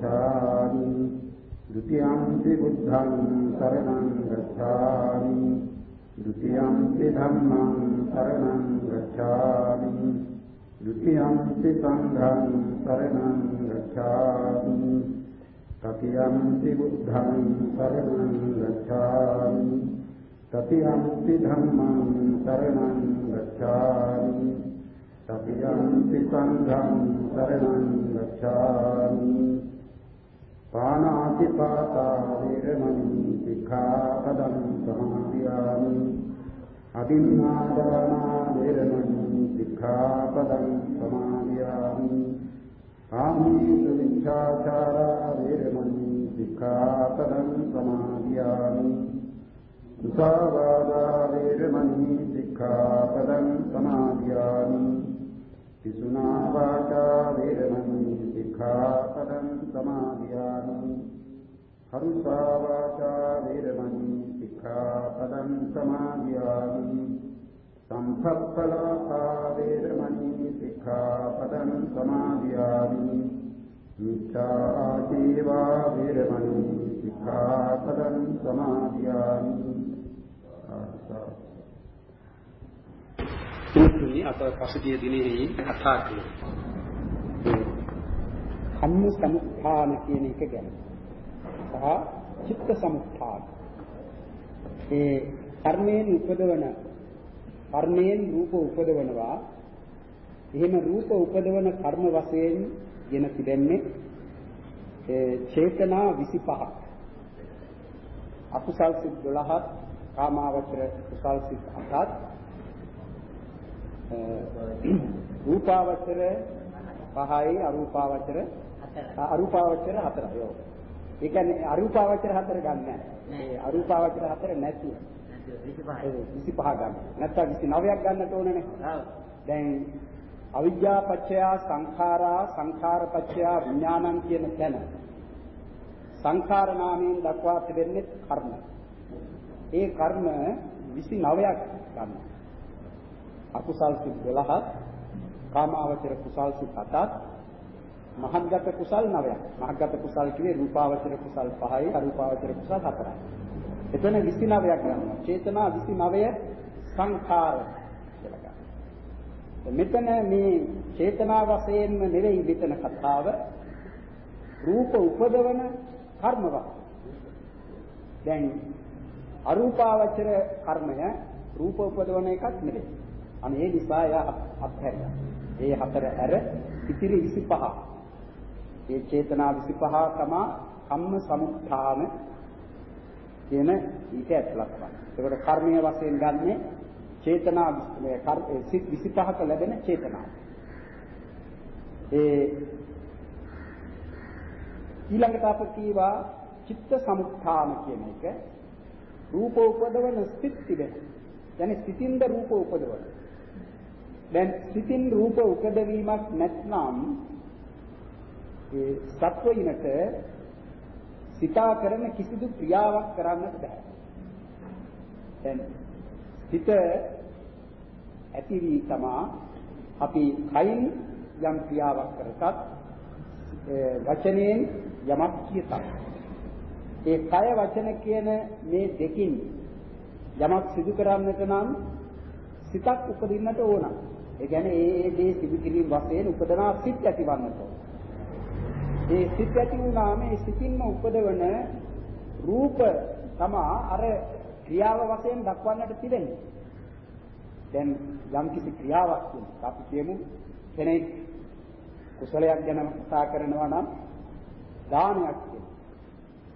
गच्छामि। द्वितीयांसि बुद्धं शरणं गच्छामि। द्वितीयांसि धर्मं शरणं गच्छामि। द्वितीयांसि सङ्घं शरणं गच्छामि। तृतीयांसि बुद्धं शरणं गच्छामि। तृतीयांसि धर्मं शरणं गच्छामि। तृतीयांसि सङ्घं शरणं गच्छामि। සංඝං සරණං ගච්ඡාමි පානාති පාතා වේරමණී සික්ඛාපදං සමාදියාමි අදින්නාදානා වේරමණී සික්ඛාපදං සමාදියාමි ආමීත විචාචාරා වේරමණී සික්ඛාපදං සමාදියාමි සුසාවාදා වේරමණී සික්ඛාපදං සමාදියාමි පිසුනා වාචා වේරමණී සික්ඛාපදං සමාදියාමි හරුසා වාචා වේරමණී සික්ඛාපදං සමාදියාමි සම්පප්පලාපා වේරමණී සික්ඛාපදං සමාදියාමි මිච්ඡා ආජීවා වේරමණී සික්ඛාපදං සමාදියාමි තුන්වෙනි අප පසුගිය දිනෙහි කතා කළේ කම්ම සමුත්ථාන කියන එක ගැන. සහ චිත්ත සමුත්ථාන ඒ කර්මයෙන් උපදවන කර්මයෙන් රූප උපදවනවා. එහෙම රූප උපදවන කර්ම වශයෙන් ගෙන තිබෙන්නේ ඒ චේතනා 25ක් අකුසල් සිත් 12ක් කාමාවචර කුසල් සිත් 8ක් රූපාවචර පහයි අරූපාවචර අරූපාවචර හතරයි ඔව්. ඒ කියන්නේ අරූපාවචර හතර ගන්න නැහැ. ඒ අරූපාවචර හතර නැතුව 25 ගන්න. නැත්තම් 29ක් ගන්නට ඕනනේ. දැන් අවිද්‍යා පත්‍ය සංඛාරා සංඛාර පත්‍ය විඥානං කියන තැන සංඛාර නාමයෙන් දක්වා තිබෙන්නේ කර්ම. ඒ කර්ම 29ක් ගන්නවා. අකුසල් සිත් 12ක් කාමාවචර කුසල් සිත් 7ක් මහත්ගත කුසල් 9ක් මහත්ගත කුසල් කියේ රූපාවචර කුසල් 5යි අරූපාවචර කුසල් 4යි එතන 29ක් ගන්නවා. චේතනා 29 සංඛාර කියලා ගන්නවා. මෙතන මේ චේතනා වශයෙන්ම නෙවෙයි මෙතන කතාව. රූප උපදවන කර්මවක් දැන් අරූපාවචර කර්මය රූප උපදවන එකක් නෙවෙයි. අනේ ඒ නිසා එයා අත්හැරියා. ඒ හතර ඇර ඉතිරි 25. ඒ චේතනා 25 තමා කම්ම සමුත්ථාන කියන ඊට ඇතුළත් වන. ඒකට කර්මීය වශයෙන් ගන්නෙ චේතනා සිත් 25ක ලැබෙන චේතනාව. ඒ ඊළඟට අප කීවා චිත්ත සමුත්ථාන කියන එක රූප උපදවන සිත් තිබෙන. يعني සිතින්ද රූප උපදවන. දැන් සිතින් රූප උපදවීමක් නැත්නම් ඒ සත්වයිනට සිතා කරන කිසිදු ක්‍රියාවක් කරන්නට බෑ. දැන් සිත ඇති වී තමා අපි කයින් යම් ක්‍රියාවක් කරතත් වචනයෙන් යමක් කියතත් ඒ කය වචන කියන මේ දෙකින් යමක් සිදු කරන්නට නම් සිතක් උපදින්නට ඕන. ඒ කියන්නේ ඒ ඒ දේ සිදු කිරීම වශයෙන් උපදනා සිත් ඇතිවන්නට ඕන. ඒ සිත් ඇති වුණාම ඒ සිතින්ම උපදවන රූප තමා අර ක්‍රියාව වශයෙන් දක්වන්නට තිබෙන්නේ. දැන් යම් කිසි ක්‍රියාවක් තියෙනවා. අපි කියමු කෙනෙක් කුසලයක් ගැන කතා කරනවා නම් දානයක් කියනවා.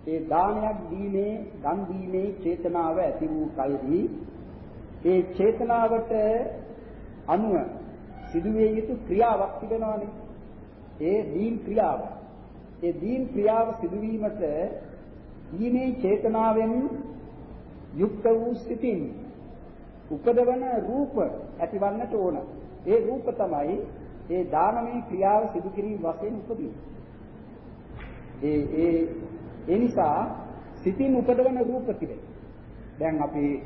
ඒ දානයක් දීමේ, දන් දීමේ චේතනාව ඇති වූ කල්හි ඒ චේතනාවට අනුව සිදුවිය යුතු ක්‍රියාවක් තිබෙනවානේ. ඒ දීන් ක්‍රියාව. ඒ දීන් ක්‍රියාව සිදුවීමට දීනේ චේතනාවෙන් යුක්ත වූ සිතින් උපදවන රූප ඇතිවන්නට ඕන. ඒ රූප තමයි ඒ දානමය ක්‍රියාව සිදු කිරීම වශයෙන් උපදින්නේ. ඒ ඒ ඒ නිසා සිතින් උපදවන රූප තිබේ. දැන් අපි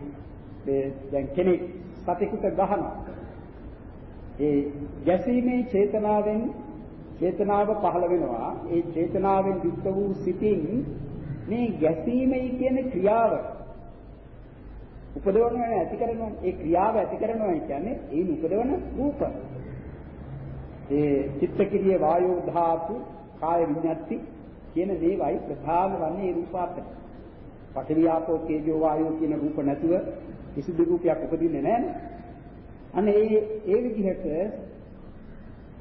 දැන් කෙනෙක් සතෙකුට ගහනවා. ඒ ගැසීමේ චේතනාවෙන් චේතනාව පහළ වෙනවා. ඒ චේතනාවෙන් යුක්ත වූ සිතින් මේ ගැසීමයි කියන ක්‍රියාව උපදවනවා ඇති කරනවා. ඒ ක්‍රියාව ඇති කරනවා කියන්නේ ඒ උපදවන රූප. ඒ චිත්තක්‍රිය වායෝ ධාතු කාය විඤ්ඤාති කියන දේවයි ප්‍රධාන වන්නේ රූපාර්ථය. පඨවි ආපෝ තේජෝ වායෝ කියන රූප නැතුව කිසිදු රූපයක් උපදින්නේ නැහැ. අන්න ඒ ඒ විදිහට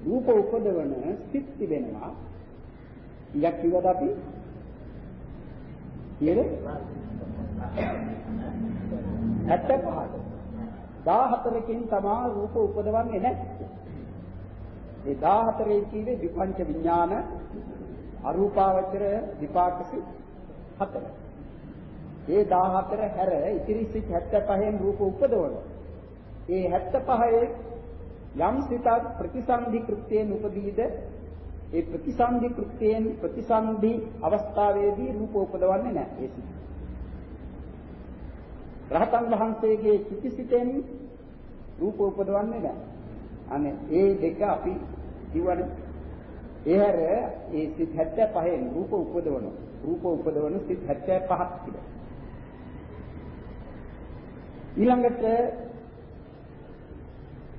රූප උපදවන සිත් තිබෙනවා. ඊයක් කිව්වද අපි? ඊයේ 75. 14කින් තමා රූප උපදවන්නේ නැහැ. ඒ 14 කීවේ විපංච විඥාන අරූපාවචර විපාකසි 4. ඒ 14 හැර ඉතිරි සිත් 75න් රූප උපදවනවා. ඒ 75 යම් සිතක් ප්‍රතිසන්දි කෘත්‍යයෙන් උපදීද ඒ ප්‍රතිසන්දි කෘත්‍යයෙන් ප්‍රතිසන්දි අවස්ථාවේදී රූප උපදවන්නේ නැහැ ඒ සිත්. රහතන් වහන්සේගේ චිතිසිතෙන් රූප උපදවන්නේ නැහැ. අනේ ඒ දෙක අපි කිව්වනේ. ඒ හැර ඒ සිත් 75න් රූප උපදවන රූප උපදවන සිත් 75ක් තිබෙනවා. ඊළඟට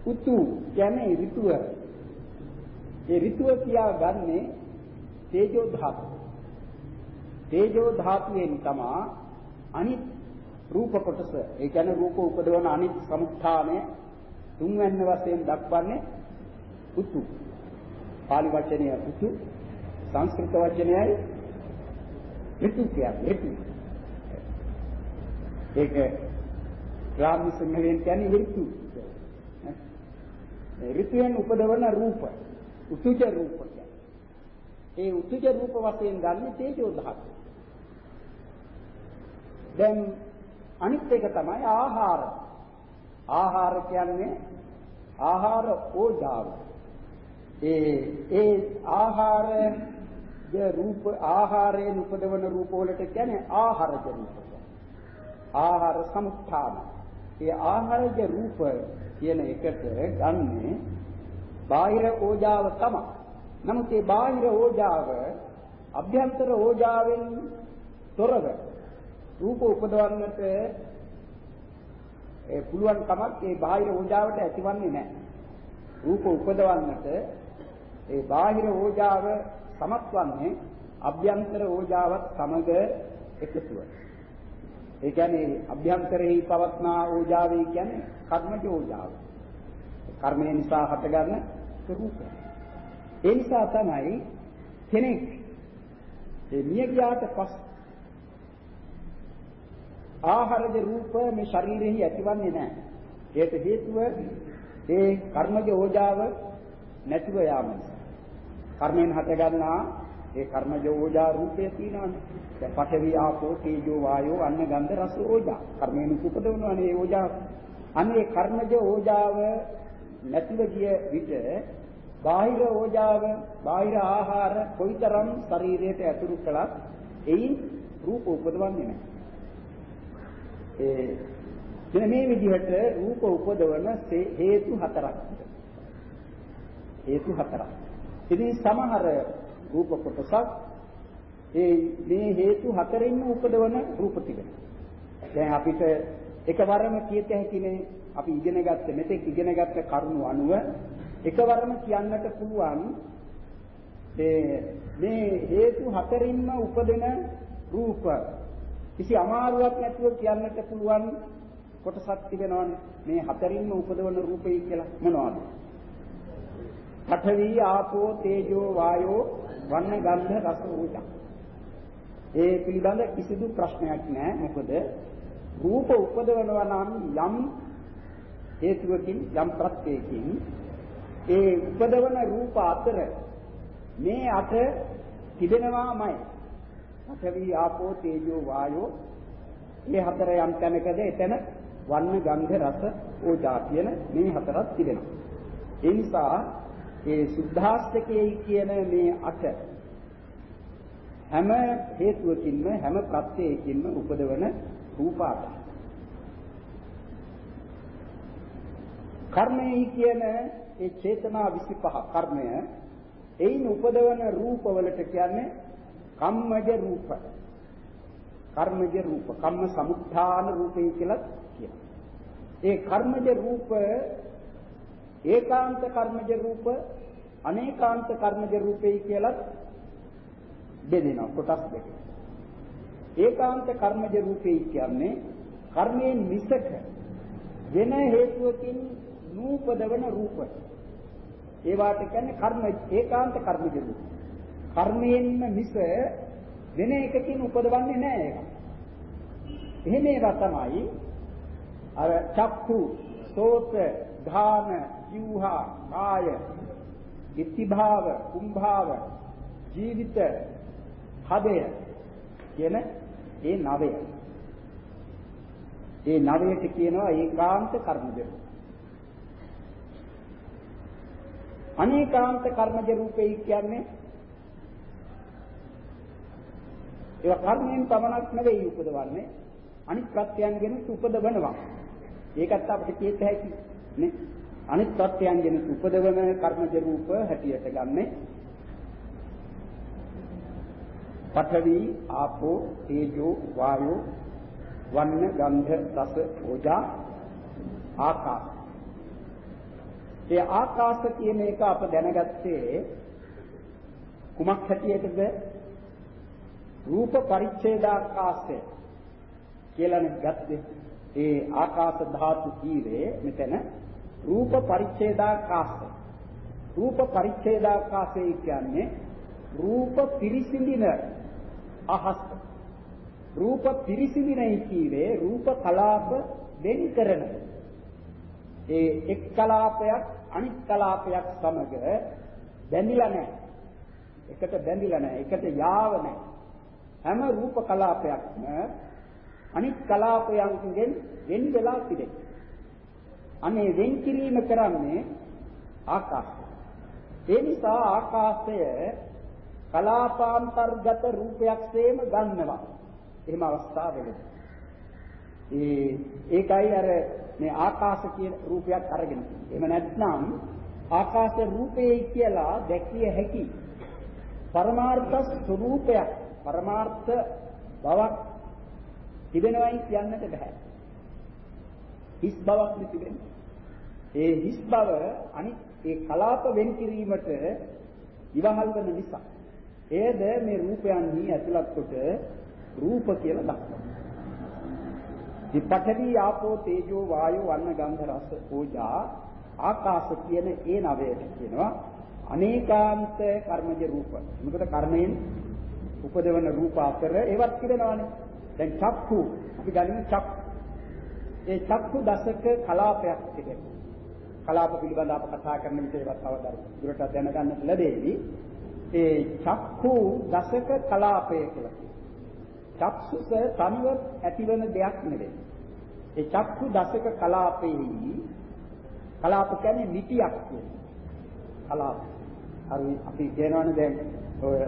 උතු කියන්නේ ඍතුව. ඒ ඍතුව කියාගන්නේ තේජෝ ධාතු. තේජෝ ධාතුවෙන් තමා අනිත් රූප කොටස ඒ කියන්නේ රූප උපදවන අනිත් සමුත්ථානය තුන්වැන්න වශයෙන් දක්වන්නේ උතු. පාලි වචනය උතු සංස්කෘත වචනයයි ඍතු කියන්නේ ඍතු. ඒක ග්‍රාම්‍ය සිංහලෙන් කියන්නේ ඍතු. ඍතුයෙන් උපදවන රූප උතුජ රූප කියන්නේ. ඒ උතුජ රූප වශයෙන් ගන්න තේජෝ ධාතුව. දැන් අනිත් එක තමයි ආහාර. ආහාර කියන්නේ ආහාර ඕජාව. ඒ ඒ ආහාර රූප ආහාරයෙන් උපදවන රූප වලට කියන්නේ ආහාරජ රූප. ආහාර සමුත්ථාන. ඒ ආහාරජ රූප කියන එකට ගන්නේ බාහිර ඕජාව තමයි. නමුත් මේ බාහිර ඕජාව අභ්‍යන්තර ඕජාවෙන් තොරව රූප උපදවන්නට ඒ පුළුවන් කමක් ඒ බාහිර ඕජාවට ඇතිවන්නේ නැහැ. රූප උපදවන්නට ඒ බාහිර ඕජාව සමත්වන්නේ අභ්‍යන්තර ඕජාවත් සමග එකතුව. ඒ කියන්නේ අභ්‍යන්තරෙහි පවත්නා ඕජාවේ කියන්නේ කර්මජ ඕජාව. කර්මය නිසා හටගන්න රූපය. ඒ නිසා තමයි කෙනෙක් ඒ මිය ගියාට පස්සේ ආහාරජ රූප මේ ශරීරෙහි ඇතිවන්නේ නැහැ. ඒට හේතුව ඒ කර්මජ ඕජාව නැතිව යාම නිසා. කර්මයෙන් හටගන්නා ඒ කර්මජ ඕජා රූපය තියෙනවානේ. දැන් පඨවි ආපෝ තේජෝ වායෝ අන්න ගන්ධ රස ඕජා. කර්මයෙන් උපදවනවානේ ඒ ඕජා. අන්න ඒ කර්මජ ඕජාව නැතිව ගිය විට බාහිර ඕජාව, බාහිර ආහාර කොයිතරම් ශරීරයට ඇතුළු කළත් එයින් රූප උපදවන්නේ නැහැ. ඒ මෙන්න මේ විදිහට රූප උපදවන හේතු හතරක් හේතු හතරක්. ඉතින් සමහර රූප කොටසක් ඒ මේ හේතු හතරින්ම උපදවන රූප තිබෙනවා. දැන් අපිට එකවරම කියත හැකිනේ අපි ඉගෙන ගත්ත මෙතෙක් ඉගෙන ගත්ත කරුණු අනුව එකවරම කියන්නට පුළුවන් මේ හේතු හතරින්ම උපදින රූප කිසි අමාරුවක් නැතුව කියන්නට පුළුවන් කොටසක් තිබෙනවනේ මේ හතරින්ම උපදවන රූපය කියලා මොනවද? පඨවි ආපෝ තේජෝ වායෝ වන්න ගන්ධ රස ඕජා. ඒ පිළිබඳ කිසිදු ප්‍රශ්නයක් නැහැ. මොකද රූප උපදවනවා නම් යම් හේතුවකින් යම් ප්‍රත්‍යයකින් ඒ උපදවන රූප අතර මේ අත තිබෙනවාමයි. පඨවි ආපෝ තේජෝ වායෝ මේ හතර යම් තැනකද එතන වන්න ගන්ධ රස ඕජා කියන මේ හතරක් තිබෙනවා. ඒ නිසා ඒ සුද්ධාස්තකයේ කියන මේ අට හැම හේතුවකින්ම හැම ප්‍රත්‍යයකින්ම උපදවන රූපාට. කර්මයයි කියන ඒ චේතනා 25 කර්මය එයින් උපදවන රූපවලට කියන්නේ කම්මජ රූප. කර්මජ රූප කම්ම සමුත්ථාන රූපේ කියලා කියනවා. ඒ කර්මජ රූප ඒකාන්ත කර්මජ රූප අනේකාන්ත කර්මජ රූපේ කියලා බෙදෙනවා කොටස් දෙකකට. ඒකාන්ත කර්මජ රූපේ කියන්නේ කර්මයෙන් මිසක වෙන හේතුවකින් නූපදවන රූප. ඒවාට කියන්නේ කර්ම ඒකාන්ත කර්මජ රූප. කර්මයෙන්ම මිස වෙන එකකින් උපදවන්නේ නැහැ ඒක. එහෙම ඒවා තමයි අර චක්කු, සෝත, ධාන, ජීවහා, කාය, ඉතිභාව, කුම්භාව, ජීවිත, හදය කියන ඒ නවය. ඒ නවයට කියනවා ඒකාන්ත කර්මජ රූප. අනේකාන්ත කර්මජ රූපේ කියන්නේ ඒවා කර්මයෙන් පමණක් නෙවෙයි උපදවන්නේ අනිත් ප්‍රත්‍යයන්ගෙන උපදවනවා. ඒකත් අපිට කියත හැකි නේ. අනිත් ප්‍රත්‍යයන්ගෙන උපදවන කර්මජ රූප හැටියට ගන්නේ පඨවි ආපෝ තේජෝ වායෝ වන්න ගන්ධ රස ඕජා ආකාශ. ඒ ආකාශ කියන එක අප දැනගත්තේ කුමක් හැටියටද? රූප පරිච්ඡේදාකාශය කියලා ගත්තේ. ඒ ආකාශ ධාතු කීවේ මෙතන රූප පරිච්ඡේදාකාශය. රූප පරිච්ඡේදාකාශය කියන්නේ රූප පිරිසිඳින අහස්. රූප පිරිසිදිනයි කීවේ රූප කලාප වෙන් කරන. ඒ එක් කලාපයක් අනිත් කලාපයක් සමග බැඳිලා නැහැ. එකට බැඳිලා නැහැ. එකට යාව නැහැ. හැම රූප කලාපයක්ම අනිත් කලාපයන්ගෙන් වෙන් වෙලා තිබේ අනේ වෙන් කිරීම කරන්නේ ආකාශය ඒ නිසා ආකාශය කලාපාන්තර්ගත රූපයක්සේම ගන්නවා. එහෙම අවස්ථාවලදී. ඒ ඒකයි අර මේ ආකාශ කියන රූපයක් අරගෙන. එහෙම නැත්නම් ආකාශ රූපේ කියලා දැකිය හැකි පරමාර්ථ ස්වરૂපයක් පරමාර්ථ බවක් තිබෙනවයි කියන්නට බෑ. හිස් බවක් තිබෙන්නේ. ඒ හිස් බව අනිත් ඒ කලාප වෙන් කිරීමට ඉවහල් වෙන නිසා එයද මේ රූපයන්හි ඇතුළත් කොට රූප කියලා දක්වනවා. විපඨවි ආපෝ තේජෝ වායෝ වන්න ගන්ධ රස ඕජා ආකාශ කියන ඒ නවයට කියනවා අනේකාන්ත කර්මජ රූප. මොකද කර්මයෙන් උපදවන රූප අතර ඒවත් තිබෙනවානේ. දැන් චක්කු අපි ගනිමු චක්කු. ඒ චක්කු දසක කලාපයක් තිබෙනවා. කලාප පිළිබඳව අප කතා කරන විට ඒවත් තව දුරටත් දැනගන්න ලැබෙවි. ඒ චක්ඛු දසක කලාපය කියලා කියනවා. චක්සුස තනිව ඇතිවන දෙයක් නෙවෙයි. ඒ චක්ඛු දසක කලාපෙහි කලාප කියන්නේ නිතියක් කියන්නේ. කලාප. හරි අපි කියනවනේ දැන් ඔය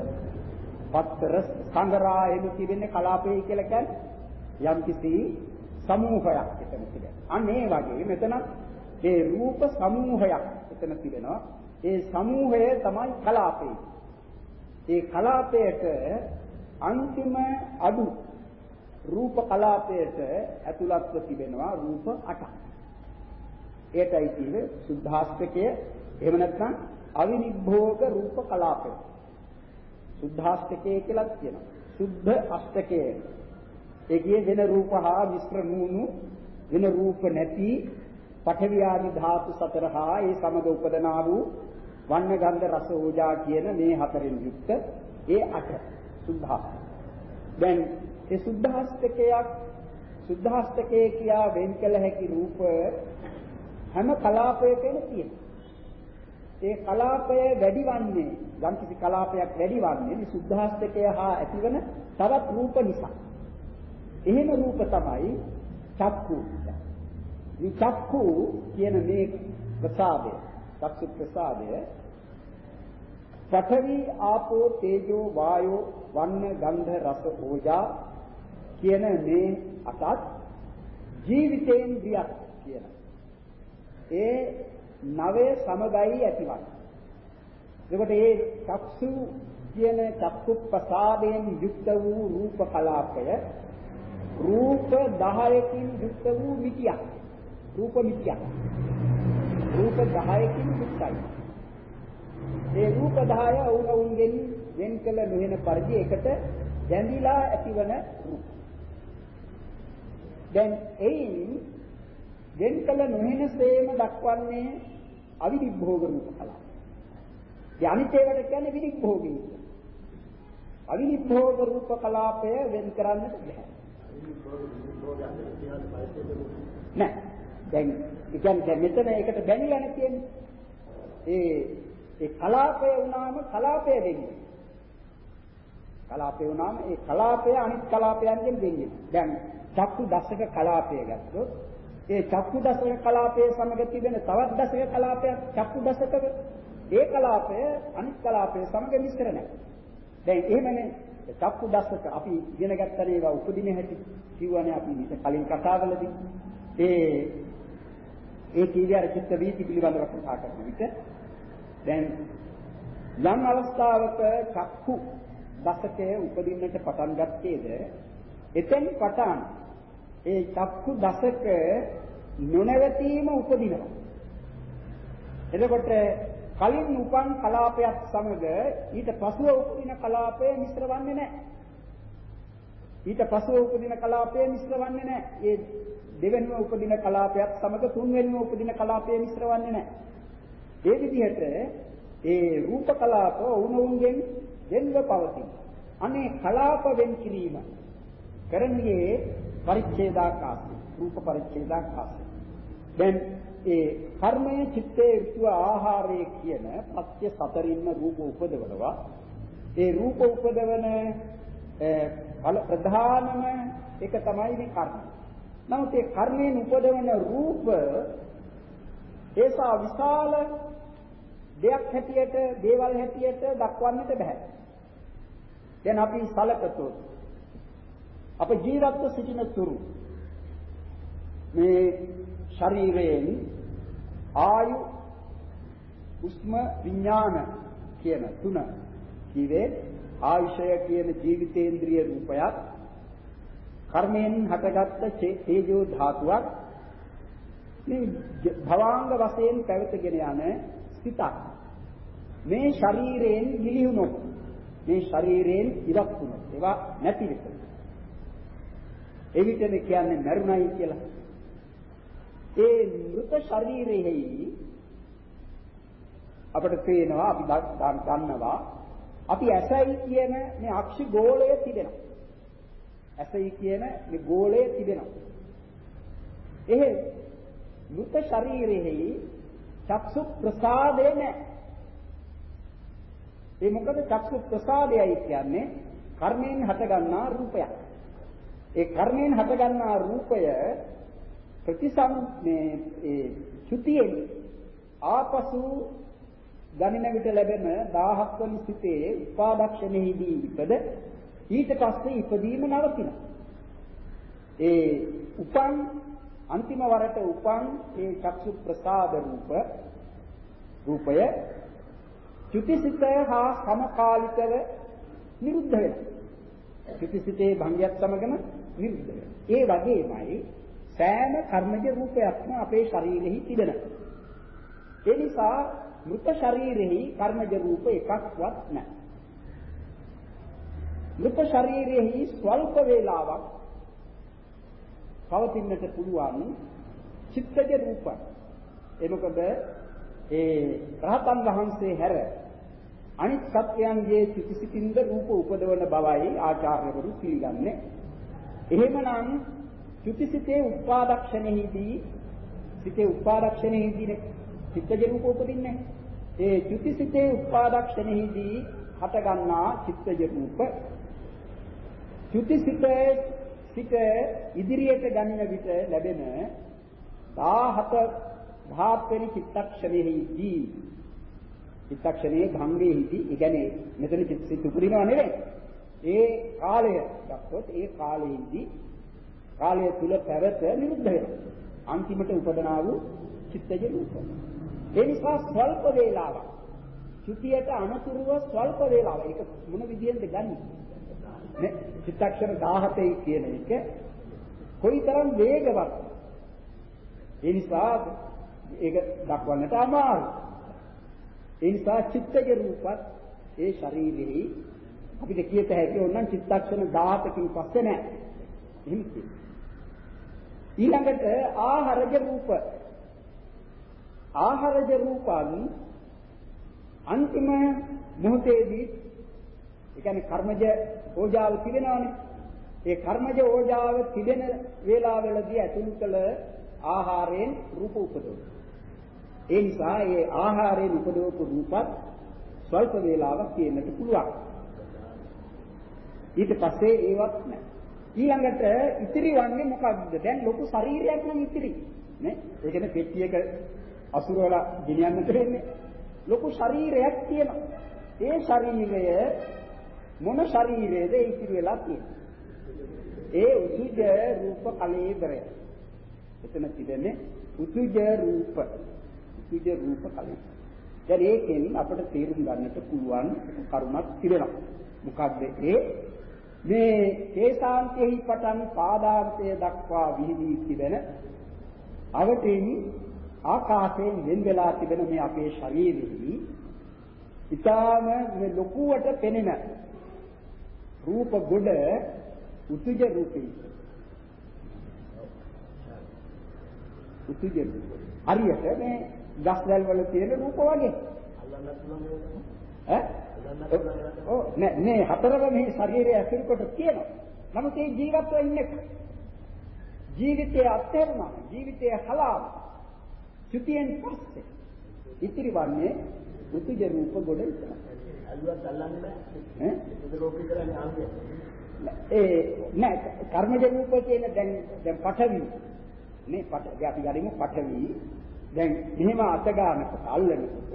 පත්තර සංගරා එමු කියන්නේ කලාපේ කියලා කියන්නේ යම්කිසි සමූහයක් එතන තිබෙනවා. අන්න ඒ වගේ මෙතන ඒ රූප සමූහයක් එතන තිබෙනවා. ඒ සමූහය තමයි කලාපේ. ඒ කලාපයට අන්තිම අඩු රූප කලාපයට ඇතුළත්ව තිබෙනවා රූප 8ක්. ඒකයි කියන්නේ සුද්ධාස්තකය එහෙම නැත්නම් අවිනිභෝග රූප කලාපය. සුද්ධාස්තකය කියලා කියනවා. සුද්ධ අෂ්ටකය. ඒ කියේ වෙන රූප හා මිශ්‍ර නුණු වෙන රූප නැති පඨවි ආදි ධාතු සතර හා ඒ සමග උපදනා වූ වන්න ගන්ධ රස ඕජා කියන මේ හතරෙන් යුක්ත ඒ අට සුද්ධාස්ත. දැන් ඒ සුද්ධාස්තකයක් සුද්ධාස්තකයේ කියා වෙන් කළ හැකි රූප හැම කලාපයකම තියෙනවා. ඒ කලාපය වැඩිවන්නේ යම් කිසි කලාපයක් වැඩිවන්නේ මේ සුද්ධාස්තකය හා ඇතිවන තවත් රූප නිසා. එහෙම රූප තමයි චක්කු. මේ චක්කු කියන මේ ප්‍රසාදය, චක්සු ප්‍රසාදය පඨවි ආපෝ තේජෝ වායෝ වන්න ගන්ධ රස ඕජා කියන මේ අටත් ජීවිතේන්ද්‍රියක් කියන. ඒ නවය සමගයි ඇතිවන්නේ. එතකොට මේ චක්සු කියන චක්කු ප්‍රසාදයෙන් යුක්ත වූ රූප කලාපය රූප 10කින් යුක්ත වූ මිතියක්. රූප මිතියක්. රූප 10කින් යුක්තයි. ඒ රූප 10 වුණුන්ගෙන් වෙන් කළ නොවන පරිදි එකට දැඳිලා ඇතිවන රූප. දැන් එයින් වෙන් කළ නොවන සේම දක්වන්නේ අවිනිභෝග රූප කලාව. ඒ අනිත් ඒවාට කියන්නේ විනිභෝගී. අවිනිභෝග රූප කලාපය වෙන් කරන්නට බැහැ. නෑ. දැන් කියන්නේ මෙතන ඒකට බැඳිලා නැතිනේ. ඒ ඒ කලාපය වුණාම කලාපය වෙන්නේ. කලාපය වුණාම ඒ කලාපය අනිත් කලාපයන්ගෙන් වෙන්නේ. දැන් චක්කු දශක කලාපය ගත්තොත් ඒ චක්කු දශක කලාපයේ සමග තිබෙන තවත් දශක කලාපයක් චක්කු දශකක ඒ කලාපය අනිත් කලාපයේ සමග මිශ්‍ර නැහැ. දැන් එහෙමනේ චක්කු දශක අපි ඉගෙන ගත්තා ඒවා උපදින හැටි කිව්වනේ අපි ඊට කලින් කතාවලදී. ඒ ඒ කීවේ අර චිත්ත වීති පිළිබඳව කතා කරන විට දැන් යම් අවස්ථාවක චක්කු දශකයේ උපදින්නට පටන් ගත්තේද එතෙන් පටන් ඒ චක්කු දශක නොනවතීම උපදිනවා. එතකොට කලින් උපන් කලාපයක් සමග ඊට පසුව උපදින කලාපය මිශ්‍ර වන්නේ නැහැ. ඊට පසුව උපදින කලාපය මිශ්‍ර වන්නේ නැහැ. ඒ දෙවෙනිම උපදින කලාපයක් සමග තුන්වෙනිම උපදින කලාපය මිශ්‍ර වන්නේ නැහැ. ඒ විදිහට ඒ රූප කලාප වුණුන්ගෙන් වෙන්ව පවතින. අනේ කලාප වෙන් කිරීම කරන්නේ පරිච්ඡේදාකාශය. රූප පරිච්ඡේදාකාශය. දැන් ඒ කර්මයේ චිත්තේ ඍතු ආහාරයේ කියන පත්‍ය සතරින්ම රූප උපදවනවා. ඒ රූප උපදවන ඵල ප්‍රධානම එක තමයි මේ කර්ම. නමුත් ඒ කර්මයෙන් උපදවන රූප ඒසා විශාල දෙයක් හැටියට දේවල් හැටියට දක්වන්නට බෑ. දැන් අපි සලකතොත් අප ජීවත්ව සිටින තුරු මේ ශරීරයෙන් ආයු උස්ම විඥාන කියන තුන කිවේ ආයුෂය කියන ජීවිතේන්ද්‍රිය රූපයක් කර්මයෙන් හටගත්ත තේජෝ ධාතුවක් මේ භවාංග වශයෙන් පැවතගෙන යන සිතක්. මේ ශරීරයෙන් ගිලිහුනොත් මේ ශරීරයෙන් ඉවත් වුණොත් ඒවා නැති වෙනවා එවිටම කියන්නේ මරුණයි කියලා. ඒ මృత ශරීරෙහි අපිට පේනවා අපි දන්නවා අපි ඇසයි කියන මේ අක්ෂි ගෝලය තිබෙනවා ඇසයි කියන මේ ගෝලය තිබෙනවා එහෙ මృత ශරීරෙහි චක්සු ප්‍රසාදේ නැහැ. ඒ මොකද චක්සු ප්‍රසාදයයි කියන්නේ කර්මයෙන් හටගන්නා රූපයක්. ඒ කර්මයෙන් හටගන්නා රූපය ප්‍රතිසම් මේ ඒ චුතියෙන් ආපසු ගණන විට ලැබෙන 1000ක් වන සිතේ උපාදක්ෂණෙහිදී ඉපද ඊට පස්සේ ඉපදීම නවතිනවා. ඒ උපන් අන්තිම වරට උපන් ඒ චක්සු ප්‍රසාද රූප රූපය චුතිසිත හා සමකාලිකව නිරුද්ධ වෙනවා. චුතිසිතේ භංගයත් සමගම නිරුද්ධ වෙනවා. ඒ වගේමයි සෑම කර්මජ රූපයක්ම අපේ ශරීරෙහි තිබෙනවා. ඒ නිසා මృత ශරීරෙහි කර්මජ රූප එකක්වත් නැහැ. මృత ශරීරෙහි ස්වල්ප වේලාවක් පවතින්නට පුළුවන් චිත්තජ රූප. ඒ මොකද ඒ රහතන් වහන්සේ හැර අනිත් සත්‍යයන්ගේ චිතිසිතින්ද රූප උපදවන බවයි ආචාර්යවරු පිළිගන්නේ. එහෙමනම් චුතිසිතේ උපාදක්ෂණෙහිදී සිතේ උපාදක්ෂණෙහිදී චිත්තජ රූප උපදින්නේ. ඒ චුතිසිතේ උපාදක්ෂණෙහිදී හටගන්නා චිත්තජ රූප චුතිසිතේ සිත ඉදිරියට ගනින විට ලැබෙන 17 ධාත්වෙනි චිත්තක්ෂණෙහිදී චිත්තක්ෂණයේ භංගයේදී ඒ කියන්නේ මෙතන චිත්ත උපරිමව නෙවෙයි ඒ කාලය දක්වොත් ඒ කාලයේදී කාලය තුල පැවත නිරුද්ධ වෙනවා. අන්තිමට උපදනා වූ චිත්තජ රූප. ඒ නිසා ස්වල්ප වේලාවක්. චුතියට අනතුරුව ස්වල්ප වේලාවක්. ඒක මොන විදියෙන්ද ගන්නේ? නේ චිත්තක්ෂණ 17 කියන එක කොයිතරම් වේගවත්. ඒ නිසා ඒක දක්වන්නට අමාරුයි. ඒ නිසා චිත්තජ රූපත් ඒ ශරීරෙහි අපිට කියත හැකි ඕනනම් චිත්තක්ෂණ 17කින් පස්සේ නෑ. එහෙම ඊළඟට ආහාරජ රූප ආහාරජ රූපන් අන්තිම මොහොතේදී ඒ කියන්නේ කර්මජ ඕජාව තිබෙනවානේ. ඒ කර්මජ ඕජාව තිබෙන වේලාවවලදී ඇතුළු කළ ආහාරයෙන් රූප උපදවනවා. ඒ නිසා මේ ආහාරයෙන් උපදවපු රූපත් ස්වල්ප වේලාවක් තියෙන්නට පුළුවන්. ඊට පස්සේ ඒවත් නැහැ. ඊළඟට ඉතිරි වන්නේ මොකක්ද? දැන් ලොකු ශරීරයක් නම් ඉතිරි. නේ? ඒ කියන්නේ පෙට්ටියක අසුර වල ගෙනියන්නට වෙන්නේ. ලොකු ශරීරයක් තියෙනවා. ඒ ශරීරය මොන ශරීරයේද ඉතිරි වෙලා තියෙන්නේ? ඒ උසුජ රූප කලේබරය. එතන තිබෙන්නේ උසුජ රූප. විද රූප කලින්. දැන් ඒකෙන් අපිට තේරුම් ගන්නට පුළුවන් කරුණක් තිබෙනවා. මොකක්ද ඒ? මේ කේසාන්තෙහි පටන් පාදාන්තය දක්වා විහිදී තිබෙන අවතෙන් ආකාශයෙන් වෙන් වෙලා තිබෙන මේ අපේ ශරීරෙහි ඊටාම මේ ලොකුවට පෙනෙන රූප ගොඩ උතුජ රූපේ උතුජ හරියට මේ ගස්වැල් වල තියෙන රූප වගේ. ඈ? ඔව් නෑ නේ හතරම මේ ශරීරය ඇතුළු කොට තියෙනවා. නමුත් ඒ ජීවත්ව ඉන්නේ ජීවිතයේ අත්හැරුණා ජීවිතයේ හලාව චුතියෙන් පස්සේ ඉතිරි වන්නේ මුතුජ රූප ගොඩ විතරයි. අලුවත් අල්ලන්නේ ඈ? ඒක රූපේ කරන්නේ ආන්නේ. ඒ නෑ කර්මජ රූප කියන දැන් දැන් පඨවි නේ පඨ අපි ගනිමු පඨවි දැන් මෙහෙම අත ගන්නකොට අල්ලනකොට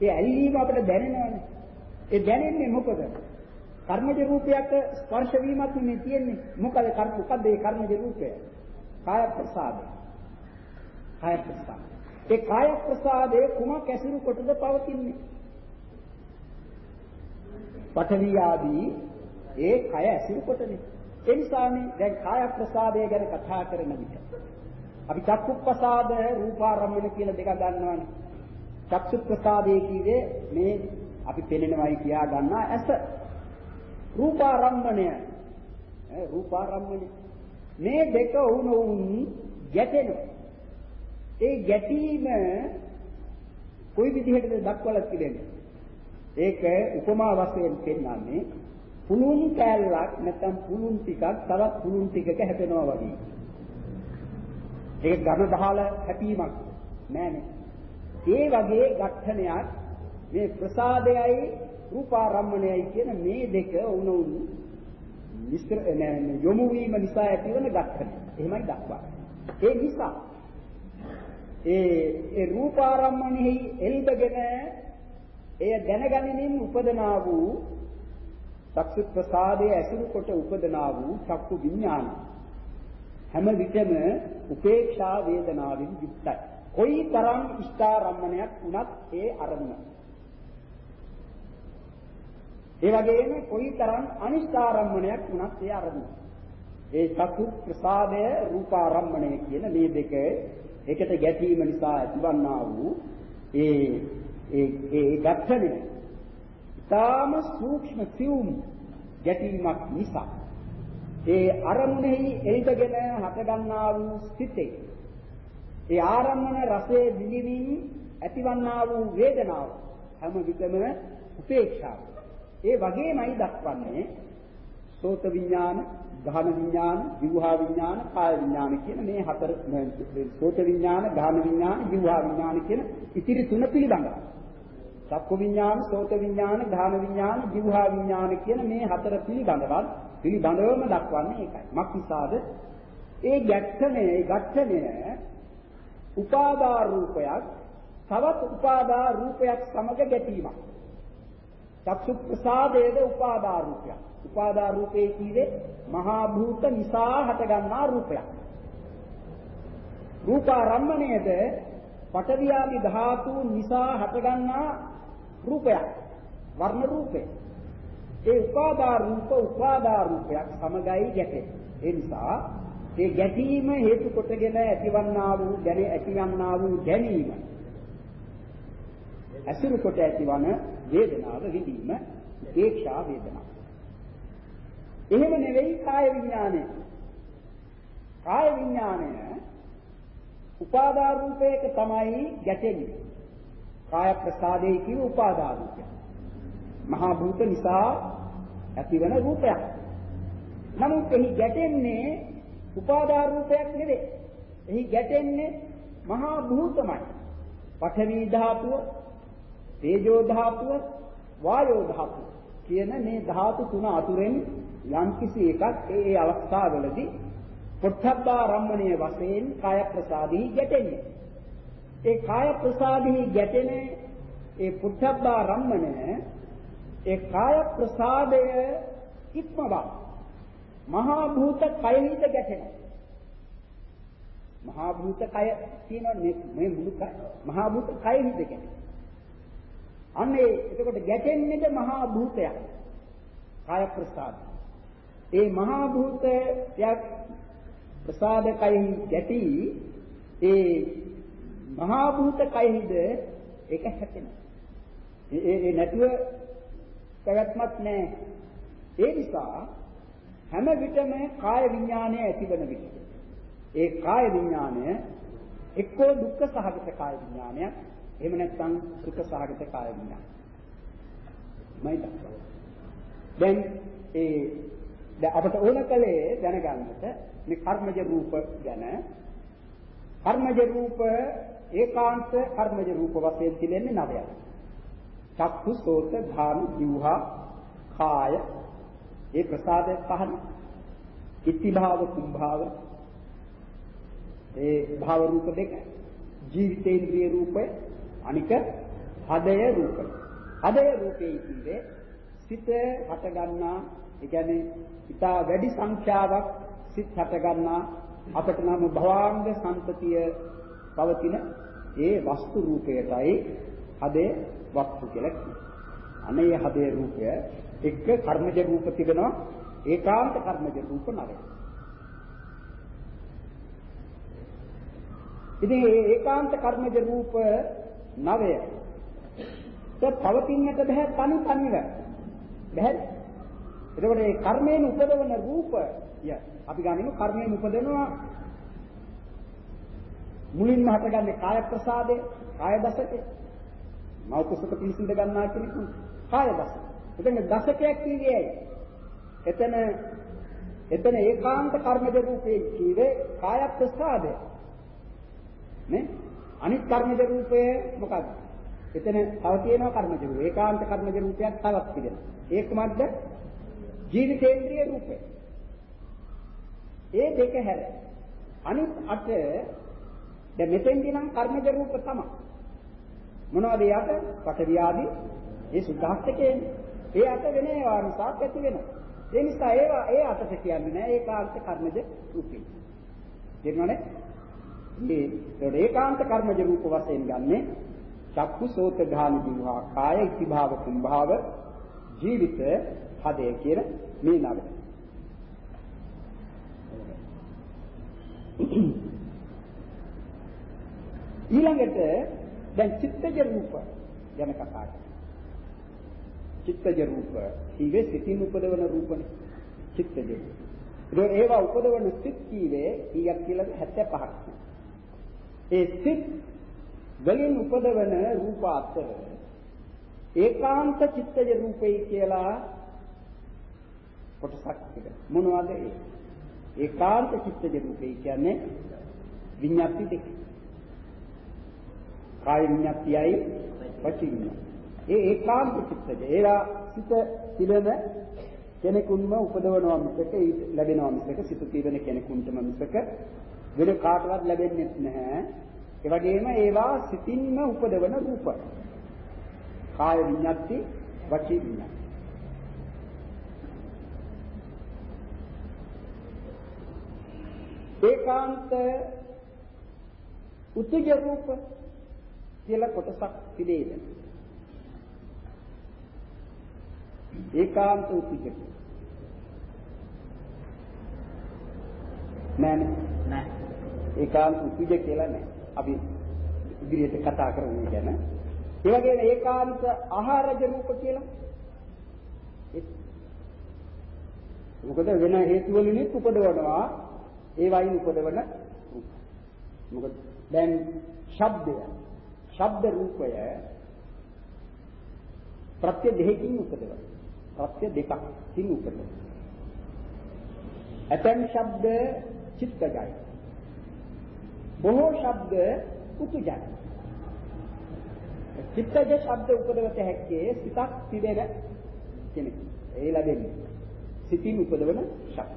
ඒ ඇල්ලීම අපිට දැනෙනවනේ. ඒ දැනෙන්නේ මොකද? කර්මජ රූපයක ස්පර්ශ වීමක් නෙමෙයි තියෙන්නේ. මොකද කර්ම මොකද ඒ කර්මජ රූපය? කාය ප්‍රසාදය. කාය ප්‍රසාදය. ඒ කාය ප්‍රසාදයේ කුමක් ඇසුරු කොටද පවතින්නේ? පඨවි ආදී ඒ කය ඇසුරු කොටනේ. ඒ නිසානේ දැන් කාය ප්‍රසාදය ගැන කතා කරන විට අපි චක්කුප්පසාද රූපාරම්මන කියලා දෙක ගන්නවානේ. චක්සුප්පසාදේ කියේ මේ අපි පෙනෙනවයි කියා ගන්නා ඇස. රූපාරම්මණය රූපාරම්මණය මේ දෙක වුණොන් ගැටෙනවා. ඒ ගැටීම කොයි විදිහටද දක්වලා තිබෙන්නේ? ඒක උපමා වශයෙන් පෙන්වන්නේ පුළුන් කෑල්ලක් නැත්නම් පුළුන් ටිකක් තවත් පුළුන් ටිකක හැපෙනවා වගේ. ඒක ඝන බහල හැපීමක් නෑනේ. ඒ වගේ ඝට්ටනයක් මේ ප්‍රසාදයයි රූපාරම්මණයයි කියන මේ දෙක වුණුන් මිශ්‍ර යොමු වීම නිසා ඇතිවන ඝට්ටන. එහෙමයි දක්වන්නේ. ඒ නිසා ඒ ඒ රූපාරම්මණෙහි එල්බගෙන එය දැනගැනීමෙන් උපදනා වූ චක්සු ප්‍රසාදයේ ඇසුරු කොට උපදනා වූ චක්කු විඥාන හැම විටම උපේක්ෂා වේදනාවෙන් යුක්තයි. කොයි තරම් ඉෂ්ඨාරම්මණයක් වුණත් ඒ අරමුණ. ඒ වගේම කොයි තරම් අනිෂ්ඨාරම්මණයක් වුණත් ඒ අරමුණ. ඒ චක්කු ප්‍රසාදය රූපාරම්මණය කියන මේ දෙක එකට ගැටීම නිසා ඇතිවන්නා වූ ඒ ඒ ඒ ගැටෙන ඊටාම සූක්ෂම සියුම් ගැටීමක් නිසා ඒ අරමුණෙහි එල්බගෙන හටගන්නා වූ සිතේ ඒ ආරම්මන රසයේ විඳින්මින් ඇතිවන්නා වූ වේදනාව හැම විටම උපේක්ෂාව. ඒ වගේමයි දක්වන්නේ සෝත විඥාන, ගාන විඥාන, විවහා විඥාන, කාය විඥාන කියන මේ හතර සෝත විඥාන, ගාන විඥාන, විවහා විඥාන කියන ඉතිරි තුන පිළිබඳව. චක්කු විඥාන, සෝත විඥාන, ධාන විඥාන, જીවහා විඥාන කියන මේ හතර පිළිබඳවත් පිළිබඳවම දක්වන්නේ ඒකයි. මක්නිසාද? ඒ ගැට්ඨණය, ඒ ගැට්ඨණය උපාදා රූපයක් තවත් උපාදා රූපයක් සමග ගැටීමක්. චක්සු ප්‍රසාදයේද උපාදා රූපයක්. උපාදා රූපේ කීවේ මහා භූත නිසා හටගන්නා රූපයක්. රූපාරම්මණයද පඨවියාදි ධාතු නිසා හටගන්නා රූපයක්. වර්ණ රූපේ. ඒ උපාදා රූප උපාදා රූපයක් සමගයි ගැටේ. ඒ නිසා ඒ ගැටීම හේතු කොටගෙන ඇතිවන්නා වූ දැන ඇතිවන්නා වූ දැනීම අසුරු කොට ඇතිවන වේදනාව විඳීම ඒක්ෂා වේදනාව. එහෙම නෙවෙයි කාය විඥානය. කාය විඥානය උපාදා රූපයක තමයි ගැටෙන්නේ. කාය ප්‍රසාදේ කියන උපාදා රූපය. මහා භූත නිසා ඇතිවන රූපයක්. නමුත් එහි ගැටෙන්නේ උපාදා රූපයක් නෙවෙයි. එහි ගැටෙන්නේ මහා භූතමයි. පඨවි ධාතුව, තේජෝ ධාතුව, වායෝ ධාතුව කියන මේ ධාතු තුන අතුරෙන් යම්කිසි එකක් ඒ ඒ අවස්ථාවවලදී පොට්ටබ්බාරම්මණය වශයෙන් කාය ප්‍රසාදී ගැටෙන්නේ. ඒ කාය ප්‍රසාදී ගැටෙන ඒ පොට්ටබ්බාරම්මණය ඒ කාය ප්‍රසාදය ඉක්මවා මහා භූත කයෙහිද ගැටෙනවා. මහා භූත කය කියනවා මේ මේ මුළු කය මහා භූත කයෙහිද ගැටෙනවා. අන්නේ එතකොට ගැටෙන්නේද මහා භූතයක්. කාය ප්‍රසාද. ඒ මහා භූතයක් ප්‍රසාද කයෙහි ගැටි ඒ මහා භූත කයෙහිද ඒක හැපෙනවා. ඒ ඒ නැතුව පැවැත්මක් නැහැ. ඒ නිසා හැම විටම කාය විඥානය ඇතිවන විට ඒ කාය විඥානය එක්කෝ දුක්ඛ සහගත කාය විඥානයක් එහෙම නැත්නම් සුඛ සහගත කාය විඥානය. මයි දැන් ඒ දැන් අපට ඕන කලේ දැනගන්නට මේ කර්මජ රූප ගැන කර්මජ රූප ඒකාන්ත කර්මජ රූප වශයෙන් තිබෙන්නේ නවයක්. චක්ඛු සෝත ධාන ජීවහා කාය ඒ ප්‍රසාද පහන ඉති භාව කුම්භාව ඒ භාව රූප දෙක ජීවිතේන්ද්‍රිය රූපය අනික හදය රූපය හදය රූපේ ඉතිවේ සිත හට ගන්නා ඒ කියන්නේ ඉතා වැඩි සංඛ්‍යාවක් සිත් හට ගන්නා අපට නම් භවාංග සම්පතිය පවතින ඒ වස්තු රූපයටයි හදේ වස්තු කියලා කියන්නේ. අනේ හදේ රූපය එක්ක කර්මජ රූප තිබෙනවා ඒකාන්ත කර්මජ රූප නරක. ඉතින් මේ ඒකාන්ත කර්මජ රූප නවය તો පවතින්නට බෑ තනි තනිව. බෑ. එතකොට මේ කර්මයෙන් උපදවන රූපය අපි ගනිමු කර්මයෙන් උපදවනවා මුලින්ම හටගන්නේ කාය ප්‍රසාදේ කාය දසකේ මව කුසක පිළිසිඳ ගන්නා කෙනෙක් කාය දසක එතන දශකයක් කියන්නේ එතන එතන ඒකාන්ත කර්මජ රූපේ කියවේ කාය ප්‍රසාදය. නේ? අනිත් කර්මජ රූපය මොකක්ද? එතන තව තියෙනවා කර්මජ රූපය. ඒකාන්ත කර්මජ රූපයක් තවත් තිබෙනවා. ඒක මොකද්ද? ජීවිතේන්ද්‍රිය රූපය. ඒ දෙක හැර අනිත් අට දැන් මෙතෙන්දී නම් කර්මජ රූප තමයි. මොනවද යට? පඨවි ආදී ඒ සුද්ධාස්තකේනේ. ඒ අත වෙන ඒවා නිසා ඇති වෙනවා. ඒ නිසා ඒවා ඒ අතට කියන්නේ නෑ ඒකාන්ත කර්මජ රූපී. තේරුණානේ? මේ ඒකාන්ත කර්මජ රූප වශයෙන් ගන්නෙ චක්කු සෝත ධාන දිවහා කාය ඉතිභාව කුම්භාව ජීවිත හදේ කියන මේ නම. ඊළඟට දැන් චිත්තජ රූප ගැන කතා කරමු. චිත්තජ රූප. ඊවේ සිතින් උපදවන රූපනේ. චිත්තජ රූප. ඒක ඒවා උපදවන සිත් කීවේ කීයක් කියලාද 75ක්. ඒ සිත් වලින් උපදවන රූප අතර ඒකාන්ත චිත්තජ රූපේ කියලා කොටසක් තිබෙනවා. මොනවද ඒ? ඒකාන්ත චිත්තජ රූපේ කියන්නේ විඤ්ඤාති දෙක. කාය විඤ්ඤාතියයි වචී විඤ්ඤාති. ඒ ඒකාන්ත චිත්තජ. ඒවා සිත තිබෙන කෙනෙකුන්ම උපදවනවා මිසක ලැබෙනවා මිසක සිත තිබෙන කෙනෙකුන්ටම මිසක වෙන කාටවත් ලැබෙන්නේ නැහැ. ඒ වගේම ඒවා සිතින්ම උපදවන රූප. කාය විඤ්ඤාති වචී විඤ්ඤාති. ඒකාන්ත උතුජ රූප කියලා කොටසක් පිළිදෙන. ඒකාන්ත උතුජ. නෑ නෑ. ඒකාන්ත උතුජ කියලා නෑ. අපි ඉදිරියට කතා කරමු ගැන. ඒ වගේම ඒකාන්ත ආහාරජ රූප කියලා. මොකද වෙන හේතු වලින් උපදවනවා ඒ වයින් උපදවන රූප. මොකද දැන් ශබ්දය ශබ්ද රූපය ප්‍රත්‍ය දෙකකින් උපදවන. ප්‍රත්‍ය දෙකකින් උපදවන. ඇතැම් ශබ්ද චිත්තජයි. බොහෝ ශබ්ද උතුජයි. චිත්තජ ශබ්ද උපදවත හැක්කේ සිතක් තිබෙන කෙනෙක්. ඒ ලැබෙන්නේ සිතින් උපදවන ශබ්ද.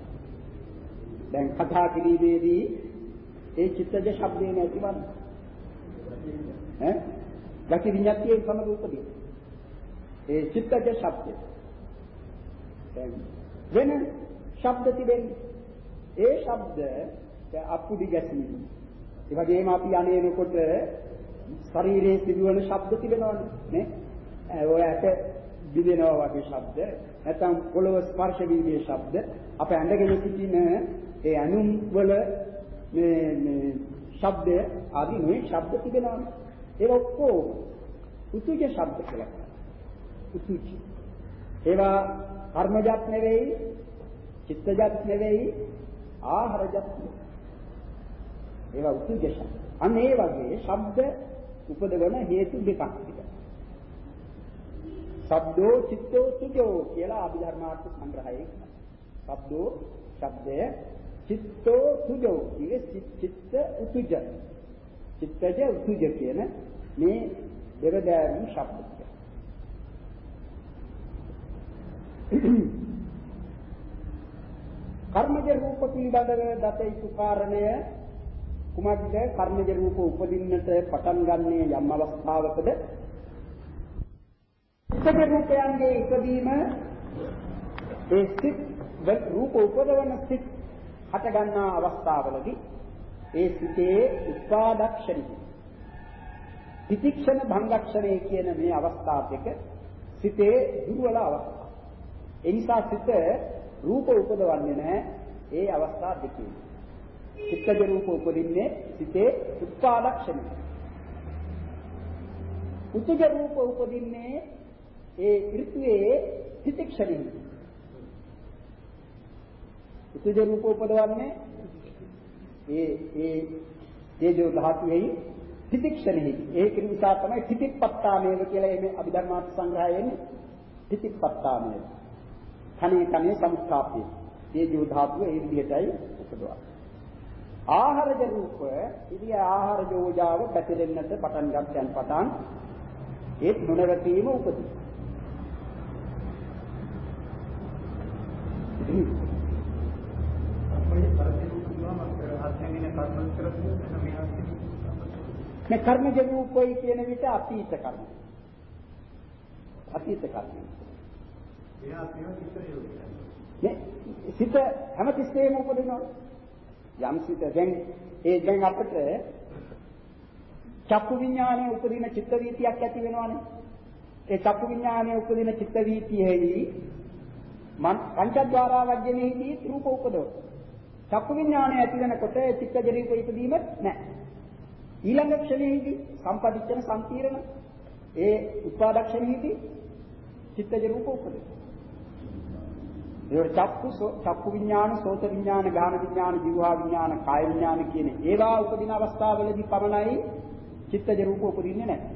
දැන් කතා කිරීමේදී ඒ චිත්තජ ශබ්දේ නැතිවන්නේ. ඈ? ගති විඤ්ඤාතියේ සමග උපදී. ඒ චිත්තජ ශබ්දය. දැන් වෙන ශබ්ද තිබෙන්නේ. ඒ ශබ්ද අපුඩි ගැසීම. ඒ වගේම අපි අනේනකොට ශරීරයේ සිදුවන ශබ්ද තිබෙනවනේ නේ. ඔය ඇට දිවෙනවා වගේ ශබ්ද නැත්නම් පොළව ස්පර්ශ වීමේ ශබ්ද අප ඇඳගෙන සිටින ඒ අනුම් වල මේ මේ ශබ්ද ආදී මේ ශබ්ද තිබෙනවානේ. ඒක ඔක්කොම උතුජ ශබ්ද කියලා කියනවා. උතුජ. ඒවා කර්මජත් නෙවෙයි, චිත්තජත් නෙවෙයි, ආහාරජත් නෙවෙයි. ඒවා උතුජ ශබ්ද. අන්න ඒ වගේ ශබ්ද උපදවන හේතු දෙකක් තිබෙනවා. සබ්දෝ චිත්තෝ තුජෝ කියලා අභිධර්මාර්ථ සංග්‍රහයේ. සබ්දෝ ශබ්දය චිත්තෝ තුජෝ කියේ චිත්ත උතුජ චිත්තජ උතුජ කියන මේ දෙවදෑරුම් ශබ්ද කර්මජ රූප පිළිබඳව දත යුතු කාරණය කුමක්ද කර්මජ රූප උපදින්නට පටන් ගන්නේ යම් අවස්ථාවකද චිත්තජ රූපයන්ගේ ඉදීම ඒ සිත් රූප උපදවන සිත් හට ගන්නා අවස්ථාවලදී ඒ සිතේ උපාදක්ෂණ පිතික්ෂණ භංගක්ෂණය කියන මේ අවස්ථා දෙක සිතේ දුර්වල අවස්ථා. ඒ නිසා සිත රූප උපදවන්නේ නැහැ ඒ අවස්ථා දෙකේ. චිත්තජ රූප උපදින්නේ සිතේ උපාදක්ෂණය. උතුජ රූප උපදින්නේ ඒ ඍතුවේ පිතික්ෂණය. උතුජ රූප උපදවන්නේ ඒ ඒ තේජෝ ධාතුවේයි තිතික්ෂණෙහි ඒක නිසා තමයි තිතිප්පත්තාමේව කියලා එමේ අභිධර්මාර්ථ සංග්‍රහය එන්නේ. තිතිප්පත්තාමේව කණේ කණේ සමුත්ථාප්පේ තේජෝ ධාතුව ඒ විදිහටයි උපදවන්නේ. ආහාරජ රූප ඉතිය ආහාර යෝජාව පැතිරෙන්නට පටන් ගන්නයන් පටන් ඒත් නොනවතීම උපදී මේ කර්මජ රූපයි කියන විට අතීත කර්ම. අතීත කර්ම. මේ සිත හැමතිස්සෙම උපදිනවා. යම් සිත දැන් ඒ දැන් අපිට චක්කු විඥානයේ උපදින චිත්ත වීතියක් ඇති වෙනවානේ. ඒ චක්කු විඥානයේ උපදින චිත්ත වීතියෙහි මන් පංචද්වාරා වජ්ජනේදී රූප උපදවනවා. චක්කු විඥානය ඇති වෙනකොට චිත්තජ රූප ඉදීම නැහැ. ඊළඟ ක්ෂණයේදී සම්පදිච්චන සම්පීරණ ඒ උත්පාදක්ෂණයේදී චිත්තජ රූප උපදින. ඒ චක්කු චක්කු විඥාන, සෝත විඥාන, ගාන විඥාන, ජීවහා විඥාන, කාය විඥාන කියන ඒවා උපදින අවස්ථාවලදී පමණයි චිත්තජ රූප උපදින්නේ නැහැ.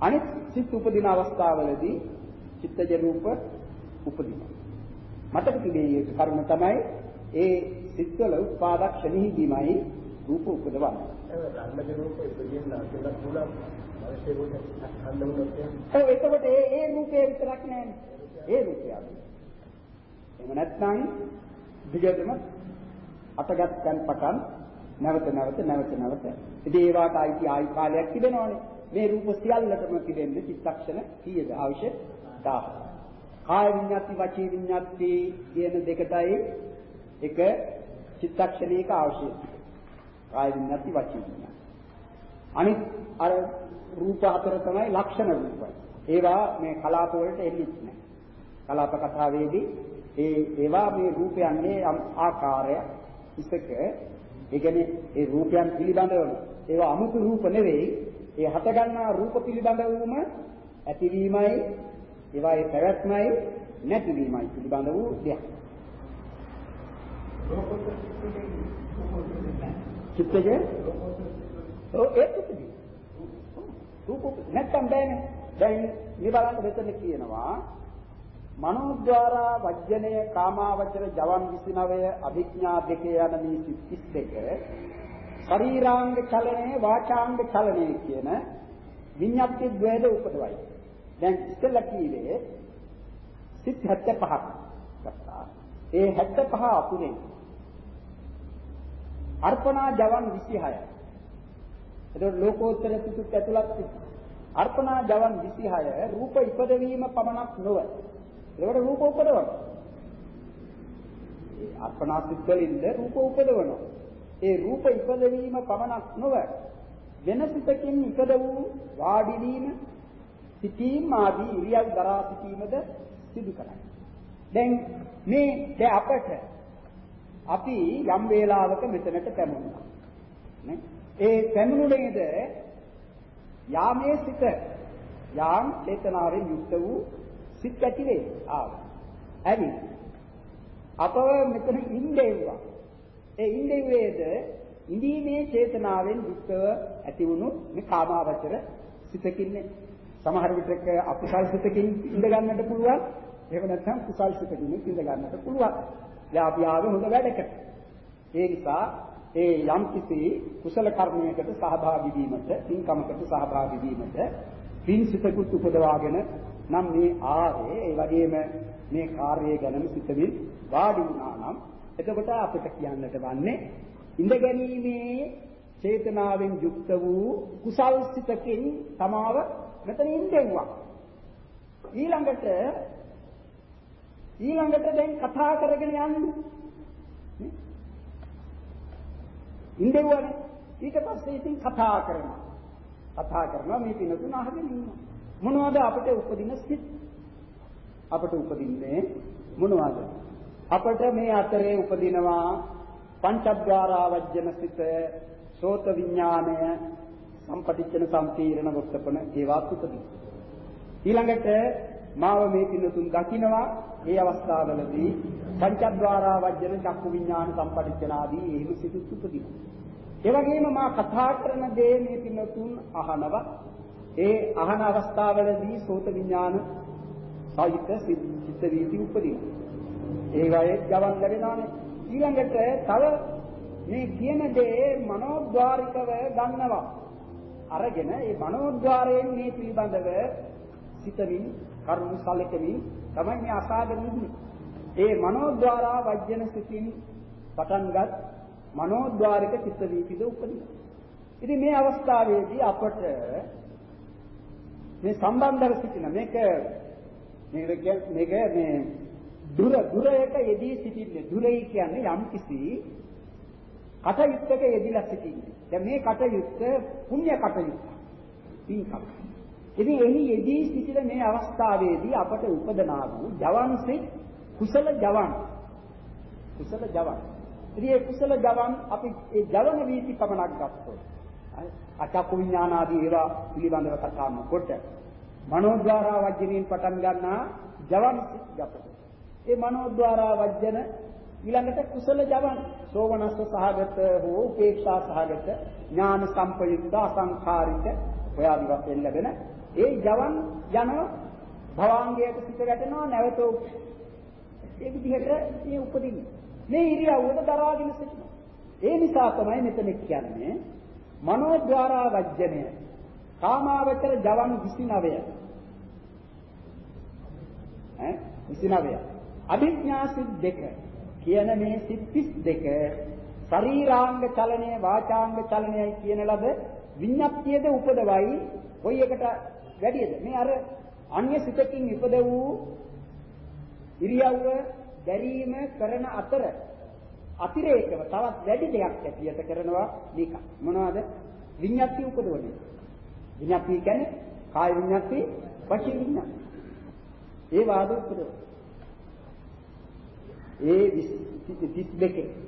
අනිත් සිත් උපදින අවස්ථාවලදී චිත්තජ රූප උපදිනවා. මතක තිබේ යුතු කරුණ තමයි ඒ සිත්වල උපාදක්ෂණෙහිදීමයි රූප උපදවන්නේ. ධර්මජ රූප ඉපදෙන්න කියලා පුළුවන්. ඔව් එතකොට ඒ ඒ රූපේ විතරක් නෑනේ. ඒ රූපය. එහෙම නැත්නම් දිගටම අටගත් තැන් පටන් නැවත නැවත නැවත නැවත ඉතින් ඒවාට අයිති ආයි කාලයක් තිබෙනවනේ. මේ රූප සියල්ලටම තිබෙන්නේ චිත්තක්ෂණ කීයද අවශ්‍ය 1000. කාය විඤ්ඤාති වචී විඤ්ඤාති කියන දෙකටයි එක චිත්තක්ෂණයක අවශ්‍යයි. කාය විඤ්ඤාති වචී විඤ්ඤාති. අනිත් අර රූප හතර තමයි ලක්ෂණ රූපයි. ඒවා මේ කලාප වලට එන්නේ නැහැ. කලාප කතාවේදී ඒ ඒවා මේ රූපයන්ගේ ආකාරය ඉසක ඒ කියන්නේ ඒ රූපයන් පිළිබඳව ඒවා අමුතු රූප නෙවෙයි ඒ හට ගන්නා රූප පිළිබඳවම ඇතිවීමයි ඒවායේ පැවැත්මයි නැතිවීමයි පිළිබඳ වූ දෙයක්. චිත්තජ ඔව් ඒකයි. රූප නැත්තම් බෑනේ. දැන් මේ බලන්න මෙතන කියනවා මනෝද්වාරා වජ්ජනය කාමාවචර ජවන් 29 අභිඥා දෙකේ යන මේ 32 ශරීරාංග චලනය වාචාංග චලනය කියන විඤ්ඤාති ද්වේද උපදවයි. දැන් ඉස්සෙල්ලා කීවේ සිත් 75ක් ගත්තා. ඒ 75 අතුරෙන් අර්පණා ජවන් 26යි. එතකොට ලෝකෝත්තර සිතුත් ඇතුළත් අර්පණා ජවන් 26 රූප ඉපදවීම පමණක් නොව. ඒකට රූප උපදවනවා. ඒ අර්පණා සිත් වලින්ද රූප උපදවනවා. ඒ රූප ඉපදවීම පමණක් නොව වෙන සිතකින් ඉපද වූ වාඩි වීම සිටීම ආදී ඉරියව් දරා සිටීමද සිදු කරයි. දැන් මේ දැන් අපට අපි යම් වේලාවක මෙතනට පැමුණා. නේ? ඒ පැමුණුනේද යාමේ සිත යාම් චේතනාවෙන් යුක්ත වූ සිත් ඇති වේ. ආවා. ඇවි. අපව මෙතන ඉඳෙව්වා. ඒ ඉන්ද්‍රියයේද ඉඳීමේ චේතනාවෙන් යුක්තව ඇති වුණු මේ කාමාවචර සිතකින්නේ සමහර විටක අකුසල් සිතකින් ඉඳ ගන්නට පුළුවන් එහෙම නැත්නම් කුසල් සිතකින් ඉඳ ගන්නට පුළුවන් දැන් අපි ආවේ හොඳ වැඩකට ඒ නිසා ඒ යම් කිසි කුසල කර්මයකට සහභාගී වීමට පින්කමකට සහභාගී වීමට පින් සිතකුත් උපදවාගෙන නම් මේ ආවේ ඒ වගේම මේ කාර්යය ගැනම සිතමින් වාඩි වුණා නම් එතකොට අපිට කියන්නට වන්නේ ඉඳ ගැනීමේ චේතනාවෙන් යුක්ත වූ කුසල් සිතකින් තමාව මෙතන ඉඳෙව්වා. ඊළඟට ඊළඟට දැන් කතා කරගෙන යන්නේ. ඉඳෙව්වනේ. ඊට පස්සේ ඉතින් කතා කරනවා. කතා කරනවා මේ පිනතුන අහගෙන ඉන්නවා. මොනවද අපිට උපදින සිත්? අපිට උපදින්නේ මොනවද? අපට මේ අතරේ උපදිනවා පංචද්වාරා වජ්ජන සිත සෝත විඥානය සම්පටිච්චන සම්පීරණ වොත්තපන ඒවත් උපදී ඊළඟට මාව මේ පින්නතුන් දකින්නවා මේ අවස්ථාවවලදී පංචද්වාරා වජ්ජන චක්කු විඥාන සම්පටිච්චන ආදී එහෙම සිතුත් උපදී ඒ වගේම මා කතා කරන දේ මේ පින්නතුන් අහනවා ඒ අහන අවස්ථාවවලදී සෝත විඥාන සාහිත්‍ය සිත් වීති උපදිනවා ඒ වගේ ගවන් ලැබෙනවානේ. ඊළඟට තව මේ කියන දේ මනෝද්වාරිකව ගන්නවා. අරගෙන ඒ මනෝද්වාරයෙන් මේ පිළිබඳව සිතමින් කරුණු සැලකමින් තමයි මේ අසාගෙන ඉන්නේ. ඒ මනෝද්වාරා වජ්ජන සිතින් පටන්ගත් මනෝද්වාරික චිත්ත වීතිද උපදිනවා. ඉතින් මේ අවස්ථාවේදී අපට මේ සම්බන්ධව සිටින මේක මේක මේක මේ දුර දුරයට යෙදී සිටින්නේ දුරයි කියන්නේ යම් කිසි කටයුත්තක යෙදিলা සිටින්නේ. දැන් මේ කටයුත්ත පුණ්‍ය කටයුත්ත. පින්කම්. ඉතින් එහි යෙදී සිටින මේ අවස්ථාවේදී අපට උපදනා වූ ජවන්සිට කුසල ජවන්. කුසල ජවන්. ඉතින් මේ කුසල ජවන් අපි ඒ ජවන වීති පමණක් ගත්තොත් අචක්කු විඥාන ආදී ඒවා පිළිබඳව කතා කරනකොට මනෝද්වාරා වජ්ජනින් පටන් ගන්නා ජවන් සිත් ගතොත් ඒ මනෝද්වාරා වජ්ජන ඊළඟට කුසල ජවන් සෝමනස්ස සහගත හෝ උපේක්ෂා සහගත ඥාන සම්පයුක්ත අසංඛාරික ඔය ආදි වශයෙන් ලැබෙන ඒ ජවන් යන භවාංගයට සිට ගැටෙනවා නැවත ඒ විදිහට මේ උපදින්නේ. මේ ඉරියව්වට දරාගෙන සිටිනවා. ඒ නිසා තමයි මෙතන කියන්නේ මනෝද්වාරා වජ්ජනය කාමාවචර ජවන් 29. ඈ 29. අභිඥා සිත් දෙක කියන මේ සිත් 32 ශරීරාංග චලනය වාචාංග චලනයයි කියන ලද විඤ්ඤාප්තියද උපදවයි කොයි එකට වැඩියද මේ අර අන්‍ය සිතකින් ඉපද වූ ඉරියව්ව දැරීම කරන අතර අතිරේකව තවත් වැඩි දෙයක් ඇතියට කරනවා මේක. මොනවද? විඤ්ඤාප්තිය උපදවන්නේ විඤ්ඤාප්තිය කියන්නේ කාය විඤ්ඤාප්තිය වචී විඤ්ඤාප්තිය ඒ වාද උපදව ඒ 32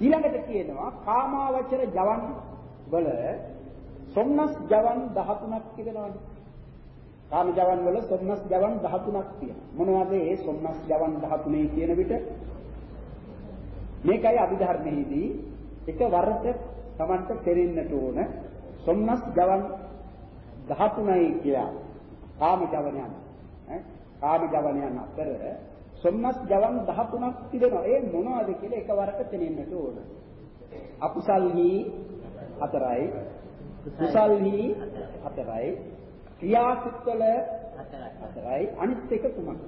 ඊළඟට කියනවා කාමාවචර ජවන් වල සොම්නස් ජවන් 13ක් තිබෙනවානේ. කාම ජවන් වල සොම්නස් ජවන් 13ක් තියෙනවා. මොනවද ඒ සොම්නස් ජවන් 13 කියන විට? මේකයි අභිධර්මයේදී එක වරට Tamanට කෙරෙන්නට ඕන සොම්නස් ජවන් 13යි කියලා. කාම ජවනයන් ඈ කාම ජවනයන් අතර සොම්නස් ජවන් 13ක් තිබෙනවා. ඒ මොනවද කියලා එකවරක තේරෙන්නට ඕන. අකුසල්හි හතරයි, කුසල්හි හතරයි, ක්‍රියාසිටවල හතරයි, අනිත් එක තුනක්.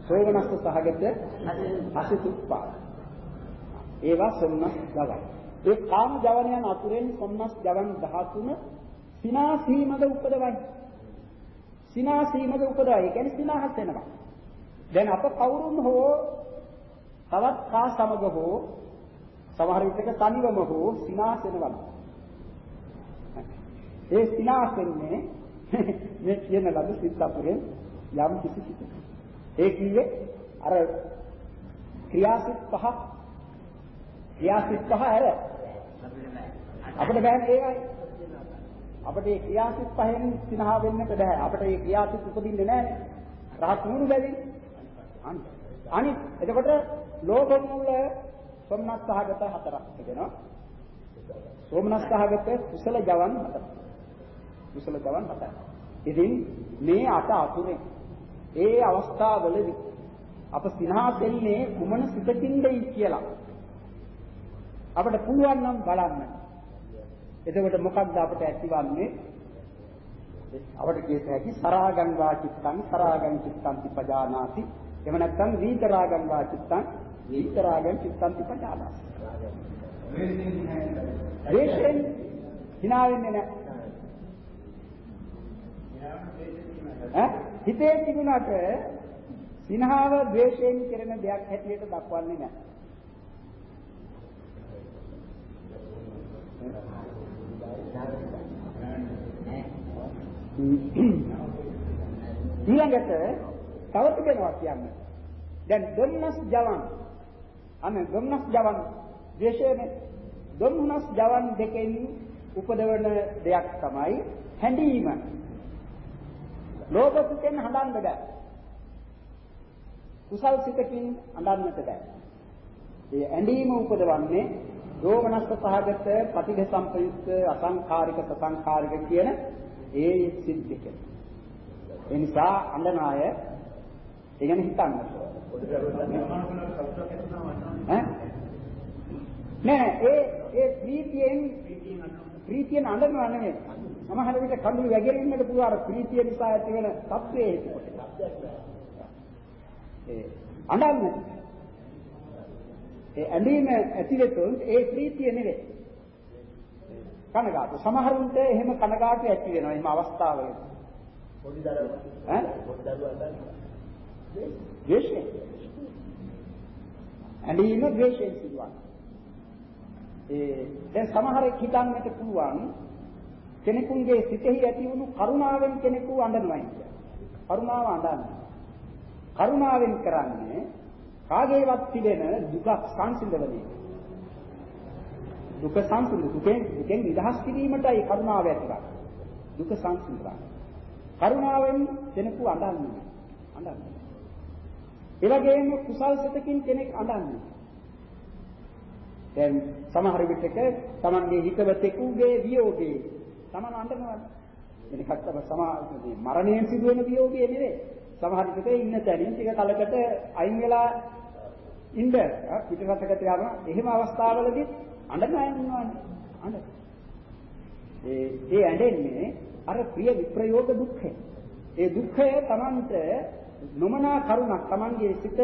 සෝමනස්ස සහගත අසිතුප්පා. ඒවා සොම්නස් ජවන්. ඒ කාම ජවනයන් අතුරෙන් සොම්නස් ජවන් 13 සිනාසීමද උපදවයි. සිනාසීමද උපදවයි. ඒ කියන්නේ සිනාහස් වෙනවා. දැන් අප කවුරුන් හෝ තවත් කා සමග හෝ සමහර විටක තනිවම හෝ සිනාසෙනවා. ඒ සිනාසෙන්නේ මේ කියන ලද සිත් අපුරෙන් යම් කිසි සිත්. ඒ කියේ අර ක්‍රියාසිත පහ ක්‍රියාසිත පහ ඇර අපිට බෑනේ ඒකයි. අපිට මේ ක්‍රියාසිත පහෙන් සිනහ වෙන්නට බෑ. අපිට මේ ක්‍රියාසිත උපදින්නේ නැහැ. රහත් නුරු බැවින් අනිත් එතකොට ලෝභ මූල සොම්නස්සහගත හතරක් තිබෙනවා. සෝමනස්සහගත කුසල ජවන් හතරක්. කුසල ජවන් හතරක්. ඉතින් මේ අට අතුරෙන් ඒ අවස්ථාවවලදී අප සිනහා දෙන්නේ කුමන සිතකින්දයි කියලා අපිට පුළුවන් නම් බලන්න. එතකොට මොකක්ද අපිට ඇතිවන්නේ? අපිට කියත හැකි සරාගං වාචිත්තං සරාගං චිත්තං පජානාති එහෙම නැත්නම් වීතරාගං වාචිත්තං වීතරාගං චිත්තං පිපචාදස්. දේශෙන් hina වෙන්නේ නැහැ. හිතේ තිබුණාට සිනහව ද්වේෂයෙන් කෙරෙන දෙයක් හැටියට දක්වන්නේ නැහැ. ඊළඟට තව තිබෙනවා කියන්නේ. දැන් ධම්මස් ජවන් අනේ ධම්මස් ජවන් දේශයේ ධම්මස් ජවන් දෙකෙන් උපදවන දෙයක් තමයි හැඬීම. ලෝභ සිතෙන් හඳන්න බෑ. කුසල් සිතකින් හඳන්නට බෑ. ඒ ඇඬීම උපදවන්නේ දෝමනස්ස සහගත පටිඝ සම්පයුක්ත අසංඛාරික සසංඛාරික කියන ඒ සිත් දෙක. ඒ නිසා අඬන අය ඒ ගැන හිතන්න. ඈ නෑ ඒ ඒ ප්‍රීතියෙන් ප්‍රීතියෙන් අඬනවා නෙමෙයි. සමහර විට කඳුළු වැగిරෙන්නට පුළුවන් අර ප්‍රීතිය නිසා ඇති වෙන තත්ත්වයේ හේතුකොට. ඒ අඬන්න. ඒ ඇඬීම ඇතිවෙතොත් ඒ ප්‍රීතිය නෙවෙයි. කනගාටු. සමහරුන්ට එහෙම කනගාටු ඇති වෙනවා. එහෙම අවස්ථාවලදී. පොඩි දරුවා ඈ පොඩි දරුවා ද්වේෂයෙන්. ඇලීම ද්වේෂයෙන් සිදුවන්නේ. ඒ දැන් සමහරෙක් හිතන්නට පුළුවන් කෙනෙකුගේ සිතෙහි ඇති වුණු කරුණාවෙන් කෙනෙකු අඬනවා කියන්නේ. කරුණාව අඬන්නේ. කරුණාවෙන් කරන්නේ කාගේවත් තිබෙන දුක සංසිඳවන්නේ. දුක සංසිඳ දුකෙන් දුකෙන් නිදහස් කිරීමටයි කරුණාව ඇතිවන්නේ. දුක සංසිඳවන්නේ. කරුණාවෙන් කෙනෙකු අඬන්නේ. අඬන්නේ. ඒ වගේම කුසල් සිතකින් කෙනෙක් අඬන්නේ. දැන් සමහර විටක Tamange හිතවතෙකුගේ වියෝගේ Taman අඬනවා. එනිකත් තම සමාජයේ මරණයෙන් සිදුවෙන වියෝගේ නෙවෙයි. සමහර විටක ඉන්න තැනින් ටික කලකට අයින් වෙලා ඉන්න පිටරටකට යනවා. එහෙම අවස්ථාවලදී අඬන අය ඉන්නවානේ. අඬ. ඒ ඒ ඇඬෙන්නේ අර ප්‍රිය විප්‍රයෝග දුක්ඛය. ඒ දුක්ඛය Tamanට නොමනා කරුණක් Tamanගේ සිත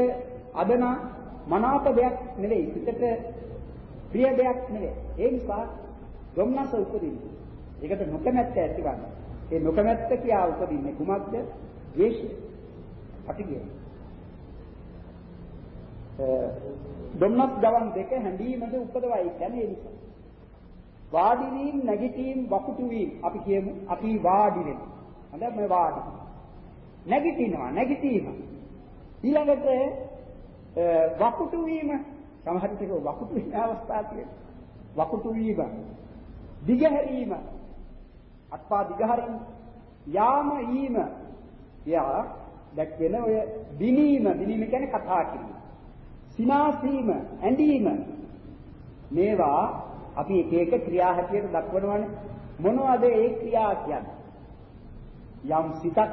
අදන මනාප දෙයක් නෙවෙයි. සිතට ප්‍රිය දෙයක් නෙවෙයි. ඒ නිසා ධම්නස උපදින්නේ. ඒකට නොකමැත්ත ඇති ගන්න. ඒ නොකමැත්ත කියා උපදින්නේ කුමක්ද? ද්වේෂය. අටිගය. ධම්නස් ගවන් දෙක හැඳීමද උපදවයි කියන්නේ ඒ නිසා. වාඩි වීම නැගිටීම වකුටු වීම අපි කියමු අපි වාඩි වෙනවා. හොඳයි මේ වාඩි. නැගිටිනවා නැගිටීම. ඊළඟට වකුටු වීම සමහර විට වකුටු වෙන අවස්ථා තියෙනවා. වකුටු වීම. දිගහැරීම. අත්පා දිගහරින් යාම ඊම. යා දැක්වෙන ඔය දිනීම. දිනීම කියන්නේ කතා කිරීම. සිනාසීම ඇඬීම. මේවා අපි එක එක ක්‍රියා හැටියට දක්වනවානේ. මොනවද ඒ ක්‍රියා කියන්නේ? යම් සිතක්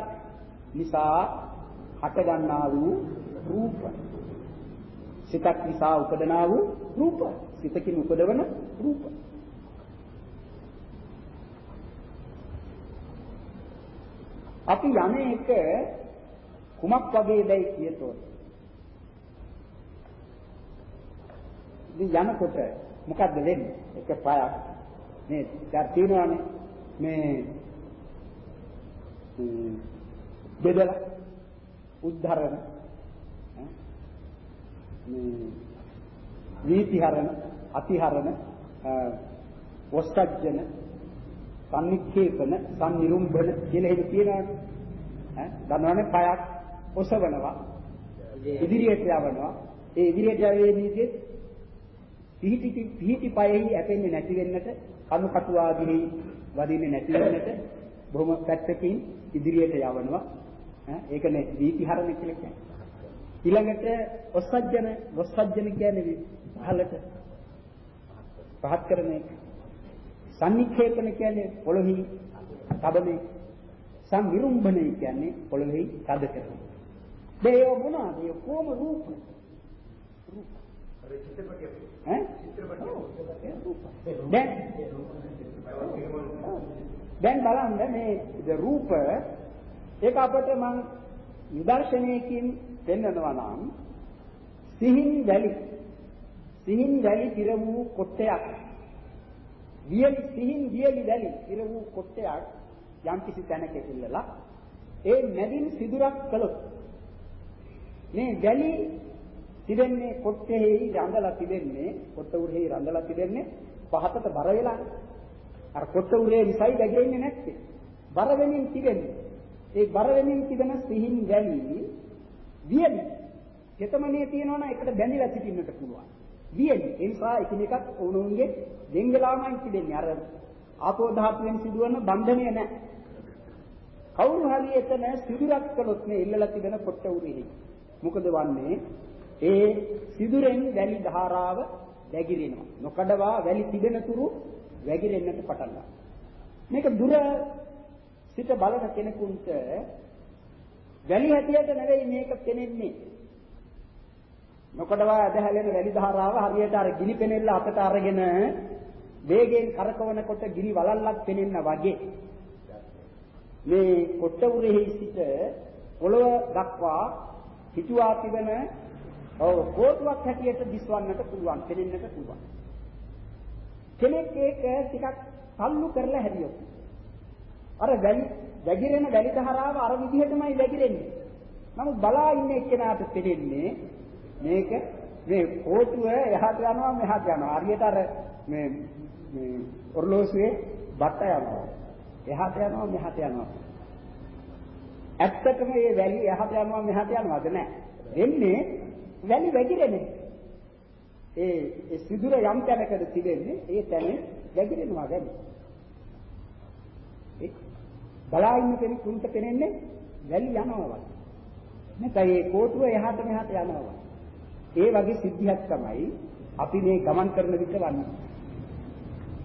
නිසා හටගන්නා වූ රූප. සිතක් නිසා උපදනා වූ රූප. සිතකින් උපදවන රූප. අපි යන්නේ එක කුමක් වගේ දැයි කියතොත්. ඉතින් යනකොට මොකද්ද වෙන්නේ? එක පායක් මේ දැන් තියෙනවානේ මේ බෙදලා උද්ධරණ මේ වීතිහරණ අතිහරණ වස්කජ්ජන සම්නික්ෂේපන සම්නිරුම්භන කියලා එහෙම තියෙනවානේ. ඈ දන්නවනේ පයක්? ඔසවනවා. ඉදිරියට යවනවා. ඒ ඉදිරියට යවේදීදී පිහිටි පිහිටි පයෙහි ඇපෙන්නේ නැති වෙන්නට කණු කටුවාගිරි වදින්නේ නැති වෙන්නට බොහොම පැත්තකින් ඉදිරියට යවනවා. ඈ ඒකනේ දීපිහරණ කියලා කියන්නේ. ඊළඟට ඔස්සජ්ජන ඔස්සජ්ජන කියන්නේ පහලට පහත් කරන එක. සම්නික්ෂේපන කියන්නේ පොළොහි තබනේ සංවිරුම්භණය කියන්නේ පොළොහි තද කරන දෙය මොනවාද ඒ කොම රූප රූප ඈ දැන් දැන් බලන්න මේ රූප ඒක අපිට මම නිදර්ශනයකින් පෙන්වනවා නම් සිහින් වැලි සිහින් වැලි පිර වූ කොටයක් වියලි සිහින් වියලි වැලි පිර වූ කොටයක් යම් කිසි තැනක ඉල්ලලා ඒ මැදින් සිදුරක් කළොත් මේ වැලි තිබෙන්නේ කොට්ටෙහි රඳලා තිබෙන්නේ කොට්ට උරෙහි රඳලා තිබෙන්නේ පහතට බර වෙලා. අර කොට්ට උරේ නිසයි වැගෙන්නේ නැත්තේ. බර වෙමින් තිබෙන්නේ. ඒ බර වෙමින් තිබෙන සිහින් වැලි වියලි. චේතමනේ තියෙනවා නම් එකට බැඳිලා සිටින්නට පුළුවන්. වියලි. ඒ නිසා එකිනෙකක් උණුන්ගේ දෙන් වෙලාමයි තිබෙන්නේ. අර ආපෝ ධාතුවෙන් සිදුවන බන්ධනය නැහැ. කවුරු හරි එතන සිදුරක් කළොත් මේ ඉල්ලලා තිබෙන කොට්ට උරෙහි මොකද වන්නේ ඒ සිදුරෙන් වැලි ධාරාව වැగిරෙනවා. නොකඩවා වැලි තිබෙන තුරු වැగిරෙන්නට පටන් ගන්නවා. මේක දුර සිට බලන කෙනෙකුට වැලි හැටියට නෙවෙයි මේක පෙනෙන්නේ. නොකඩවා ඇදහැලෙන වැලි ධාරාව හරියට අර ගිනි පෙනෙල්ල අතට අරගෙන වේගයෙන් කරකවනකොට ගිනි වලල්ලක් පෙනෙන්න වගේ මේ කොට්ට උරෙහි සිට පොළව දක්වා හිතුවා තිබෙන ඔව් කෝටුවක් හැටියට දිස්වන්නට පුළුවන්, පෙනෙන්නට පුළුවන්. කෙනෙක් ඒක ටිකක් තල්ලු කරලා හැදියොත් අර වැලි වැగిරෙන වැලි ධාරාව අර විදිහටමයි වැగిරෙන්නේ. නමුත් බලා ඉන්න එක්කෙනාට තේරෙන්නේ මේක මේ කෝටුව එහාට යනවා මෙහාට යනවා. හරියට අර මේ මේ ඔර්ලෝසුවේ බට්ට යනවා. එහාට යනවා මෙහාට යනවා. ඇත්තටම මේ වැලි එහාට යනවා මෙහාට යනවාද නැහැ. එන්නේ වැලි වැగిරෙන්නේ. ඒ ඒ සිදුර යම් තැනකද තිබෙන්නේ ඒ තැන වැగిරෙනවා වැලි. ඒ බලා ඉන්න කෙනෙකුට පෙනෙන්නේ වැලි යනවා වගේ. නැත්නම් ඒ කෝටුව එහාට මෙහාට යනවා. ඒ වගේ සිද්ධියක් තමයි අපි මේ ගමන් කරන විට වන්නේ.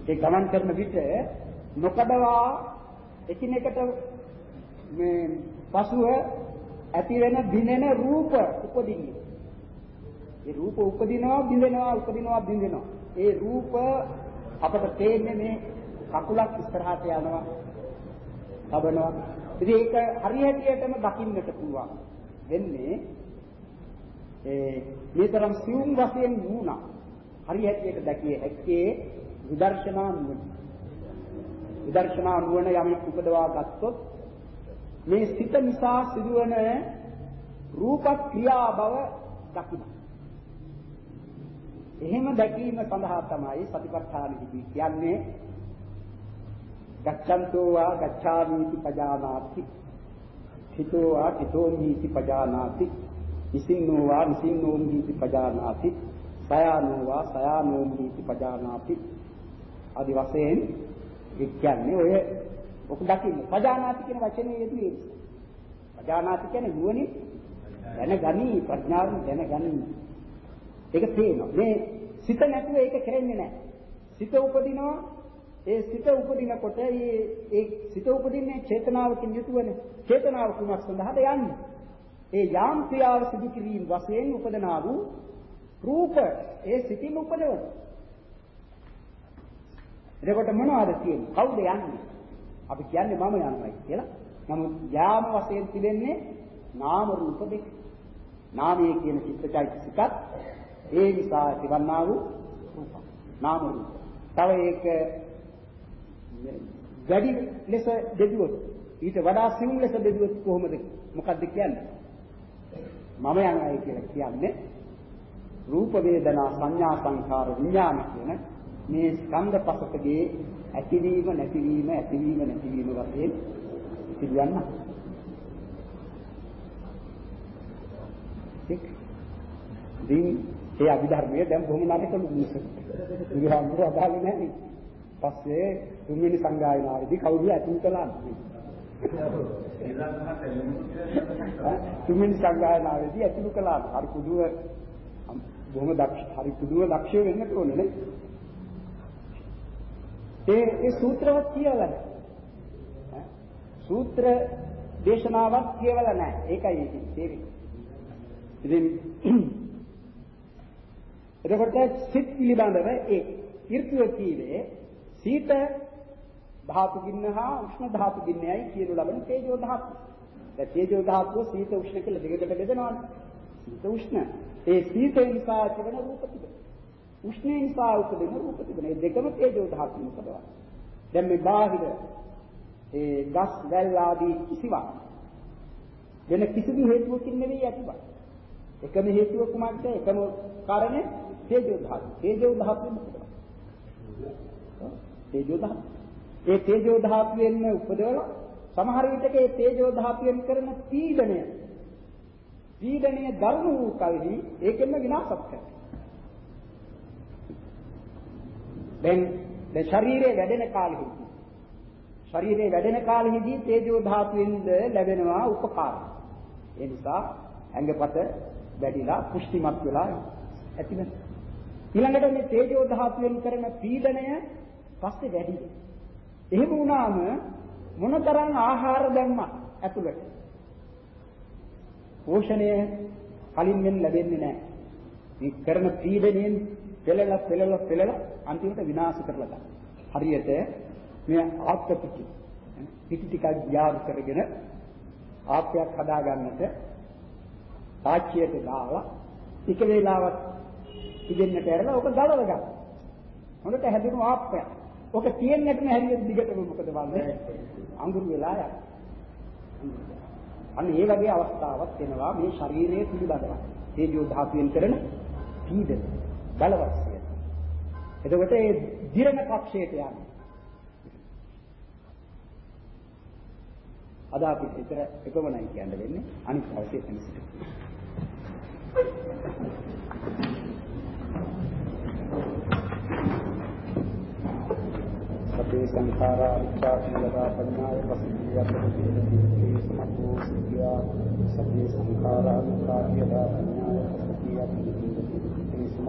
ඒ ගමන් කරන විට නොකඩවා එකිනෙකට මේ පසුව ඇති වෙන දිනෙන රූප උපදින්නේ. ඒ රූප උපදිනවා බිඳෙනවා උපදිනවා බිඳෙනවා. ඒ රූප අපට තේන්නේ මේ කකුලක් ඉස්සරහට යනවා. තබනවා. ඉතින් ඒක හරියටියටම දකින්නට පුළුවන්. වෙන්නේ ඒ මේතරම් සියුම් වශයෙන් වුණා. හරියටියට දැකිය හැක්කේ විදර්ශනා නුවණ. විදර්ශනා නුවණ යමෙක් උපදවා ගත්තොත් මේ සිත නිසා සිදුවන රූප ක්‍රියා බව දකින්න. එහෙම දැකීම සඳහා තමයි සතිපට්ඨාන විදි කියන්නේ. ගච්ඡන්තෝ වා ගච්ඡාමීති පජානාති. හිතෝ වා හිතෝ මීති පජානාති. ඉසින්නෝ වා නිසින්නෝ මීති පජානාති. සයානෝ වා සයානෝ මීති පජානාති. ආදි වශයෙන් කියන්නේ ඔය ඔක දකින්න. පජානාති කියන වචනේ යෙදුවේ පජානාති කියන්නේ නුවණින් දැනගනි ප්‍රඥාවෙන් දැනගනි. ඒක තේනවා. මේ සිත නැතුව ඒක කරෙන්නේ නැහැ. සිත උපදිනවා. ඒ සිත උපදිනකොට ඒ ඒ සිත උපදින්නේ චේතනාවකින් යුතුවනේ. චේතනාව කුමක් සඳහාද යන්නේ? ඒ යාම් ක්‍රියාව සිදු කිරීම වශයෙන් උපදනා වූ රූප. ඒ සිතින් උපදවන. එතකොට මොනවද තියෙන්නේ? කවුද යන්නේ? අපි කියන්නේ මම යනවායි කියලා. නමුත් යාම වශයෙන් තිබෙන්නේ නාම රූප දෙක. නාමයේ කියන චිත්තචෛතසිකත් ඒ නිසා තිබන්නා වූ රූප නාම රූප. තව ඒක වැඩි ලෙස බෙදුවොත් ඊට වඩා සිවුම් ලෙස බෙදුවොත් කොහොමද මොකද්ද කියන්නේ? මම යනයි කියලා කියන්නේ රූප වේදනා සංඥා සංකාර විඥාන කියන මේ ස්කන්ධ පසකගේ ඇතිවීම නැතිවීම ඇතිවීම නැතිවීම වශයෙන් පිළිගන්න. එක් දින් ඒ අභිධර්මයේ දැන් බොහොම නරකලු මිනිස්සු. බුදුහාමුදුරුවෝ අදාළ නැහැ. පස්සේ තුන්වෙනි සංගායනාවේදී කවුරු ඇතුල් කළාද? තුන්වෙනි සංගායනාවේදී ඇතුළු කළා. හරි පුදුව බොහොම දක්ෂ හරි පුදුව දක්ෂ වෙන්න ඕනේ නේ. ඒ ඒ සූත්‍රවත් කියවලා නැහැ. සූත්‍ර දේශනාවක් කියවලා නැහැ. ඒකයි ඒකේ තේරෙන්නේ. ඉතින් එතකොට සිත් පිළිබඳව ඒ ඍතුව කීවේ සීත ධාතු ගින්න හා උෂ්ණ ධාතු ගින්නයයි කියනු ලබන තේජෝ ධාතු. දැන් තේජෝ ධාතුව සීත උෂ්ණ කියලා දෙකකට බෙදනවානේ. සීත උෂ්ණ. ඒ සීත නිසා ඇතිවන රූප තිබෙනවා. උෂ්ණ නිසා උපදින රූප තිබෙනවා. මේ දෙකම තේජෝ ධාතුන් උපදවනවා. දැන් මේ බාහිර ඒ ගස් වැල් ආදී කිසිවක් වෙන කිසිදු හේතුවකින් නෙවෙයි ඇතිවන්නේ. එකම හේතුව කුමක්ද? එකම කාරණේ තේජෝ ධාතුව. තේජෝ ධාතුව මොකද? තේජෝ ධාතුව. ඒ තේජෝ ධාතුවෙන් උපදවලා සමහර විටක ඒ තේජෝ ධාතුවෙන් කරන පීඩනය පීඩනය දරුණු වූ කල්හි ඒකෙන්ම විනාශත් කරනවා. දැන් දැන් ශරීරයේ වැඩෙන කාලෙහිදී ශරීරයේ වැඩෙන කාලෙහිදී තේජෝ ධාතුවෙන්ද ලැබෙනවා උපකාර. ඒ නිසා ඇඟපත වැඩිලා පුෂ්ටිමත් වෙලා ඇති වෙනවා. ඊළඟට මේ තේජෝ ධාතුවෙන් කරන පීඩනය පස්සේ වැඩි වෙනවා. එහෙම වුණාම මොනතරම් ආහාර දැම්මත් ඇතුළට පෝෂණය කලින් මෙන් ලැබෙන්නේ නැහැ. මේ කරන පීඩණයෙන් පෙළලා පෙළලා පෙළලා අන්තිමට විනාශ කරලා ගන්න. හරියට මේ ආත්පිටි පිටි ටිකක් යාරු කරගෙන ආත්මයක් හදා ගන්නට තාච්චියට දාලා ටික වේලාවක් ඉගෙන්නට ඇරලා ඕක ගලව ගන්න. හොඳට හැදෙන ආත්මයක්. ඔක තියෙන්නට නැහැරිය දිගටම මොකද වන්නේ? අඟුරු වෙලා යනවා. අන්න ඒ වගේ අවස්ථාවක් වෙනවා මේ ශරීරයේ පිළිබඳව. තේජෝ ධාතුවෙන් කරන පීඩන බලවත්ය. එතකොට ඒ දිරණ කක්ෂයට යන්නේ. අද අපි විතර එකමනයි කියන්න වෙන්නේ අනිත් අවශ්‍ය තැන සිට. සබ්බේ සංඛාරා විචාරණා පඤ්ඤාය පසිද්ධිය සමතෝ සිද්ධා සබ්බේ සංඛාරා විචාරණා පඤ්ඤාය